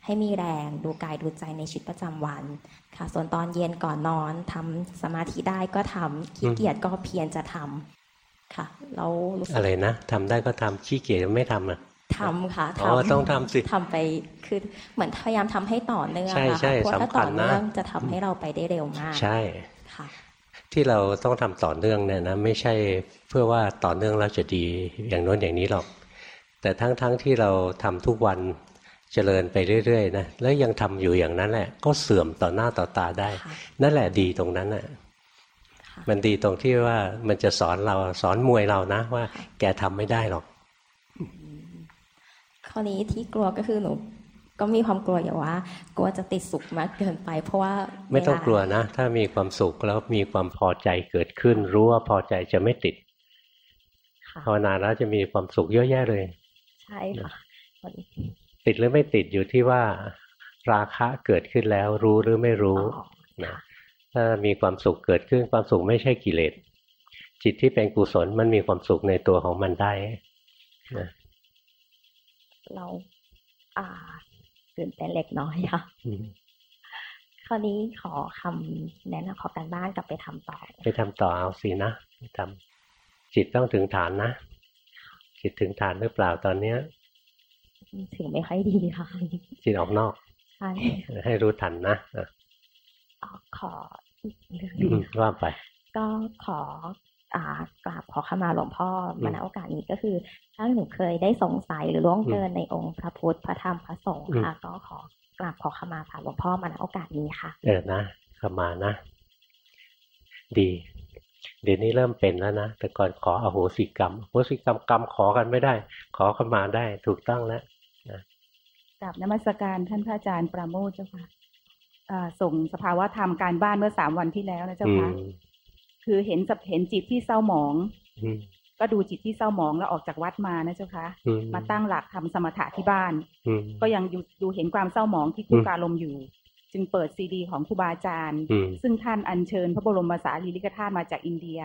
ให้มีแรงดูกายดูใจในชีวิตประจำวัน ค่ะ ส่วนตอนเย็นก่อนนอนทำสมาธิได้ก็ทำขี้เกียจก็เพียรจะทำค่ะเราอะไรนะทำได้ก็ทำขี้เกียจไม่ทำอะทำค่ะทำต้องทำสิทำไปคือเหมือนพยายามทำให้ต่อเนื่องใช่ใช่เพราะถ้าต่อเนื่องจะทำให้เราไปได้เร็วมาก ใช่ค่ะ ที่เราต้องทำต่อเนื่องเนี่ยนะไม่ใช่เพื่อว่าต่อเนื่องแล้วจะดีอย่างโน้นอย่างนี้หรอก แต่ทั้งๆทที่เราทำทุกวันเจริญไปเรื่อยๆนะแล้วยังทำอยู่อย่างนั้นแหละ ก็เสื่อมต่อหน้าต่อตาได้ นั่นแหละดีตรงนั้นน่ะมันดีตรงที่ว่ามันจะสอนเราสอนมวยเรานะ ว่าแกทำไม่ได้หรอกราวนี้ที่กลัวก็คือหนู ก็มีความกลัวอยู่ว่ากลัวจะติดสุขมากเกินไป เพราะว่าไม่ต้องกลัวนะ ถ้ามีความสุขแล้วมีความพอใจเกิดขึ้น รู้ว่าพอใจจะไม่ติดภาวนาแล้วจะมีความสุขเยอะแยะเลย ใช่ค่ะติดหรือไม่ติดอยู่ที่ว่า ราคะเกิดขึ้นแล้วรู้หรือไม่รู้นะถ้ามีความสุขเกิดขึ้นความสุขไม่ใช่กิเลสจิตที่เป็นกุศลมันมีความสุขในตัวของมันได้นะเราอ่า ตื่นเต้นเล็กน้อยค่ะคราวนี้ขอคำแนะนำขอการบ้านกลับไปทำต่อ ไปทำต่อเอาสินะทำจิตต้องถึงฐานนะ จิตถึงฐานหรือเปล่าตอนเนี้ยถึงไม่ค่อยดีค่ะจิตออกนอกใช่ให้รู้ทันนะขอว่าไป ก็ขอ กราบขอขมาหลวงพ่อมาณโอกาสนี้ก็คือ ถ้าหนูเคยได้สงสัยหรือล่วงเกินในองค์พระพุทธพระธรรมพระสงฆ์ค่ะ ก็ขอกราบขอขมาผ่านหลวงพ่อมาณโอกาสนี้ค่ะ เออนะขมานะ ดี เดี๋ยวนี้เริ่มเป็นแล้วนะแต่ก่อนขออโหสิกรรมอโหสิกรรมกรรมขอกันไม่ได้ ขอขมาได้ถูกต้องแล้วนะกราบนมัสการท่านพระอาจารย์ประโมทเจ้าค่ะส่งสภาวะธรรมการบ้านเมื่อสามวันที่แล้วนะเจ้าค่ะ คือเห็นสับเห็นจิตที่เศร้าหมองก็ดูจิตที่เศร้าหมองแล้วออกจากวัดมานะเจ้าคะมาตั้งหลักทำสมถะที่บ้าน ก็ยังดูเห็นความเศร้าหมองที่คุกการลมอยู่ จึงเปิดซีดี ของครูบาอาจารย์ ซึ่งท่านอัญเชิญพระบรมสารีริกธาตุมาจากอินเดีย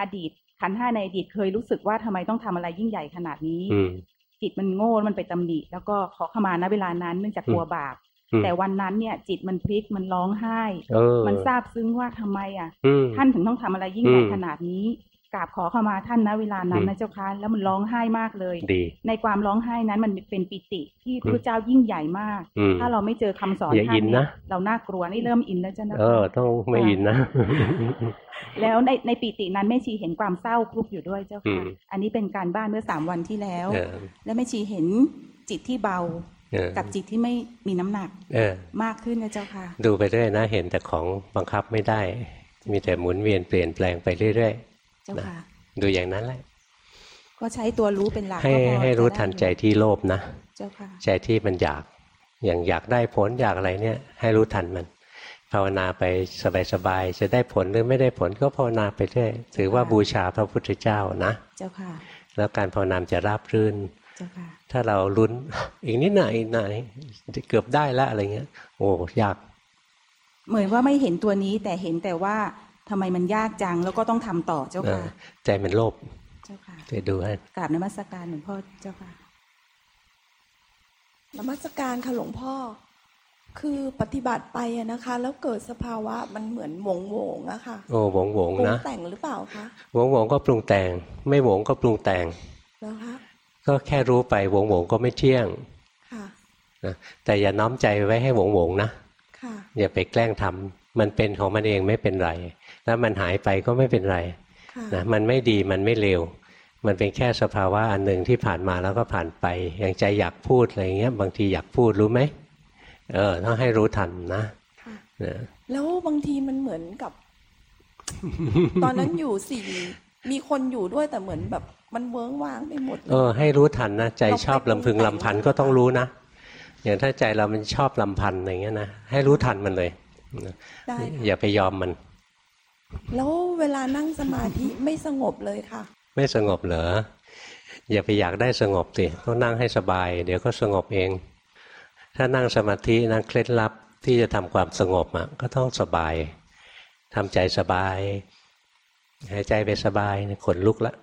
อดีตขันห้าในอดีตเคยรู้สึกว่าทำไมต้องทำอะไรยิ่งใหญ่ขนาดนี้ จิตมันโง่มันไปตำหนิแล้วก็ขอขมาณเวลานั้นเนื่องจากกลัวบาป แต่วันนั้นเนี่ย จิตมันพลิกมันร้องไห้มันซาบซึ้งว่าทำไมอะ ท่านถึงต้องทำอะไรยิ่งใหญ่ขนาดนี้กราบขอเข้ามาท่านนะเวลานั้นนะเจ้าค่ะแล้วมันร้องไห้มากเลย ในความร้องไห้นั้นมันเป็นปิติที่พระเจ้ายิ่งใหญ่มาก ถ้าเราไม่เจอคำสอนท่านนะเราน่ากลัวนี่เริ่มอินแล้วจ้ะนะเออต้องไม่อินนะ แล้วในในปิตินั้นแม่ชีเห็นความเศร้าคลุกอยู่ด้วยเจ้าค่ะอันนี้เป็นการบ้านเมื่อสามวันที่แล้ว แล้วแม่ชีเห็นจิตที่เบา กับจิตที่ไม่มีน้ำหนักมากขึ้นนะเจ้าค่ะ ดูไปเรื่อยนะเห็นแต่ของบังคับไม่ได้ มีแต่หมุนเวียนเปลี่ยนแปลงไปเรื่อยๆเจ้าค่ะ ดูอย่างนั้นแหละก็ใช้ตัวรู้เป็นหลักให้ให้รู้ทันใจที่โลภนะเจ้าค่ะใจที่มันอยากอย่างอยากได้ผลอยากอะไรเนี่ย ให้รู้ทันมัน ภาวนาไปสบายๆจะได้ผลหรือไม่ได้ผลก็ภาวนาไปเรื่อยถือว่าบูชาพระพุทธเจ้านะ เจ้าค่ะ แล้วการภาวนาจะราบรื่น ถ้าเราลุ้นอีกนิดหน่อยหน่อยเกือบได้แล้วอะไรเงี้ย โอ้ยาก เหมือนว่าไม่เห็นตัวนี้แต่เห็นแต่ว่าทำไมมันยากจังแล้วก็ต้องทำต่อเจ้าค่ะใจมันโลภเจ้าค่ะจะดูให้กราบนมัสการหลวงพ่อเจ้าค่ะนมัสการค่ะหลวงพ่อ คือปฏิบัติไปนะคะ แล้วเกิดสภาวะมันเหมือนหวงหวงอะค่ะโอ้หวงหวงนะปรุงแต่งหรือเปล่าคะหวงหวงก็ปรุงแต่ง ไม่หวงก็ปรุงแต่งแล้วคะ ก็แค่รู้ไปหวงหวงก็ไม่เที่ยงนะแต่อย่าน้อมใจไว้ให้หวงหวงนะอย่าไปแกล้งทำมันเป็นของมันเองไม่เป็นไร แล้วมันหายไปก็ไม่เป็นไรนะมันไม่ดีมันไม่เลวมันเป็นแค่สภาวะอันหนึ่งที่ผ่านมาแล้วก็ผ่านไป อย่างใจอยากพูดอะไรเงี้ย บางทีอยากพูดรู้ไหมเออต้องให้รู้ทันนะแล้วบางทีมันเหมือนกับ ตอนนั้นอยู่สี่มีคนอยู่ด้วยแต่เหมือนแบบ มันเวิ้งว้างไปหมดเออให้รู้ทันนะใจชอบลำพึงลำพันก็ต้องรู้นะอย่างถ้าใจเรามันชอบลำพันอย่างเงี้ยนะให้รู้ทันมันเลยอย่าไปยอมมัน แล้วเวลานั่งสมาธิไม่สงบเลยค่ะ ไม่สงบเหรออย่าไปอยากได้สงบสิต้องนั่งให้สบาย เดี๋ยวก็สงบเอง ถ้านั่งสมาธินั่งเคล็ดลับที่จะทำความสงบอะก็ต้องสบายทำใจสบายหายใจไปสบายขนลุกละ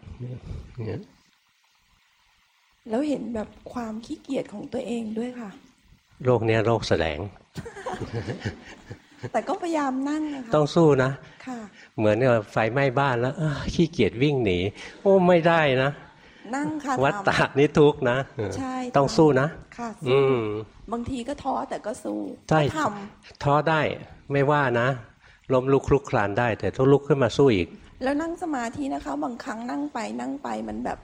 แล้วเห็นแบบความขี้เกียจของตัวเองด้วยค่ะ โรคเนี้ยโรคแสดง แต่ก็พยายามนั่งนะคะต้องสู้นะค่ะ เหมือนกับไฟไหม้บ้านแล้วขี้เกียจวิ่งหนี โอ้ไม่ได้นะนั่งค่ะวัดตานี่ทุกนะใช่ต้องสู้นะค่ะอืมบางทีก็ท้อแต่ก็สู้ใช่ทำท้อได้ไม่ว่านะล้มลุกคลุกคลานได้ แต่ต้องลุกขึ้นมาสู้อีก แล้วนั่งสมาธินะคะ บางครั้งนั่งไปนั่งไปมันแบบ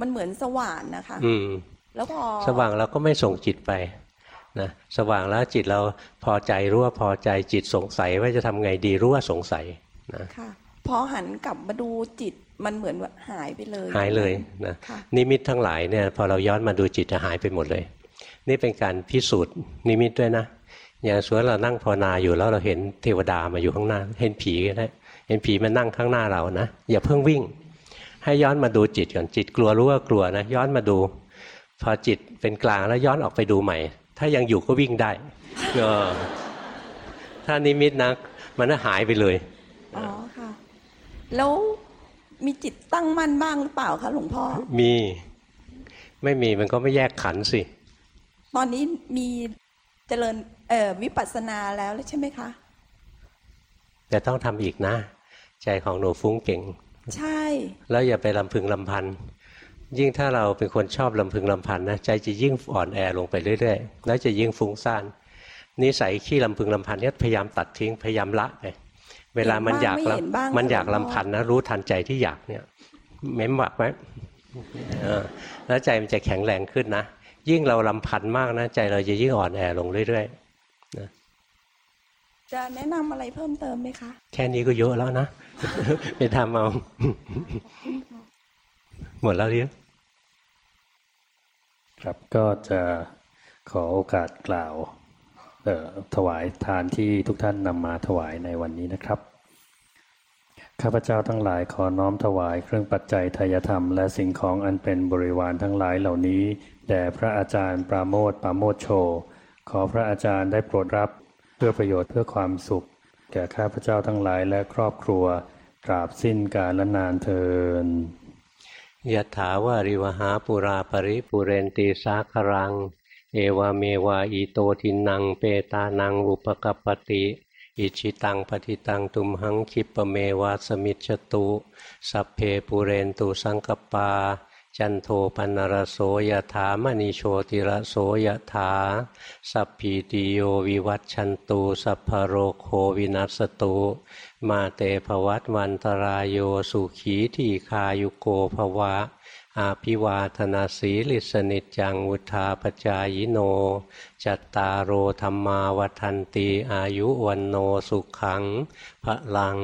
มันเหมือนสว่างนะคะ อืม แล้วพอสว่างเราก็ไม่ส่งจิตไปนะสว่างแล้วจิตเราพอใจรู้ว่าพอใจจิตสงสัยว่าจะทำไงดีรู้ว่าสงสัยนะค่ะพอหันกลับมาดูจิตมันเหมือนว่าหายไปเลย หายเลยนะนิมิตทั้งหลายเนี่ยพอเราย้อนมาดูจิตจะหายไปหมดเลย นี่เป็นการพิสูจน์นิมิตด้วยนะอย่างสวนเรานั่งภาวนาอยู่แล้วเราเห็นเทวดามาอยู่ข้างหน้า เห็นผีก็ได้ เห็นผีมานั่งข้างหน้าเรานะอย่าเพิ่งวิ่ง ให้ย้อนมาดูจิตก่อนจิตกลัวรู้ว่ากลัวนะย้อนมาดู พอจิตเป็นกลางแล้วย้อนออกไปดูใหม่ ถ้ายังอยู่ก็วิ่งได้ถ้านิมิตนะมันหายไปเลยอ๋อค่ะ แล้วมีจิตตั้งมั่นบ้างหรือเปล่าคะหลวงพ่อมีไม่มีมันก็ไม่แยกขันสิ ตอนนี้มีเจริญเอ่อวิปัสสนาแล้วใช่ไหมคะ แต่ต้องทำอีกนะ ใจของหนูฟุ้งเก่ง ใช่ แล้วอย่าไปลำพึงลำพัน ยิ่งถ้าเราเป็นคนชอบลำพึงลำพันนะใจจะยิ่งอ่อนแอลงไปเรื่อยๆ แล้วจะยิ่งฟุ้งซ่านนิสัยขี้ลำพึงลำพันเนี่ยพยายามตัดทิ้งพยายามละไปเวลามันอยากแล้วมันอยากลำพันนะรู้ทันใจที่อยากเนี่ย เม้มหวักไหมแล้วใจมันจะแข็งแรงขึ้นนะยิ่งเราลำพันมากนะใจเราจะยิ่งอ่อนแอลงเรื่อยๆนะ จะแนะนำอะไรเพิ่มเติมไหมคะ แค่นี้ก็เยอะแล้วนะไปทำเอาหมดแล้วเรียครับก็จะขอโอกาสกล่าวถวายทานที่ทุกท่านนำมาถวายในวันนี้นะครับ ข้าพเจ้าทั้งหลายขอน้อมถวายเครื่องปัจจัยทายธรรม และสิ่งของอันเป็นบริวารทั้งหลายเหล่านี้ แด่พระอาจารย์ปราโมทปราโมทโช ขอพระอาจารย์ได้โปรดรับ เพื่อประโยชน์เพื่อความสุข แก่ข้าพเจ้าทั้งหลายและครอบครัวตราบสิ้นกาลนานเทินยะถาวาริวหาปูราปริปูเรนติ สาครัง เอวเมว อิโตทินนังเปตานังอุปกัปปติ อิจฉิตังปัตถิตังตุมหัง ขิปปเมว สมิชฌตุ สัพเพปูเรนตุสังกัปปา จันโทปัณณรโสยถามณิ โชติรโสยถา สัพพีติโยวิวัชชันตุสัพพโรโควินัสตุมาเตภวัตวันตรายโยสุขีทีคายุโกภวะ อาภิวาธนาสีลิสนิจังวุธาปจายโน จัตตารโอธรรมาวันตีอายุวันโนสุขังพระลัง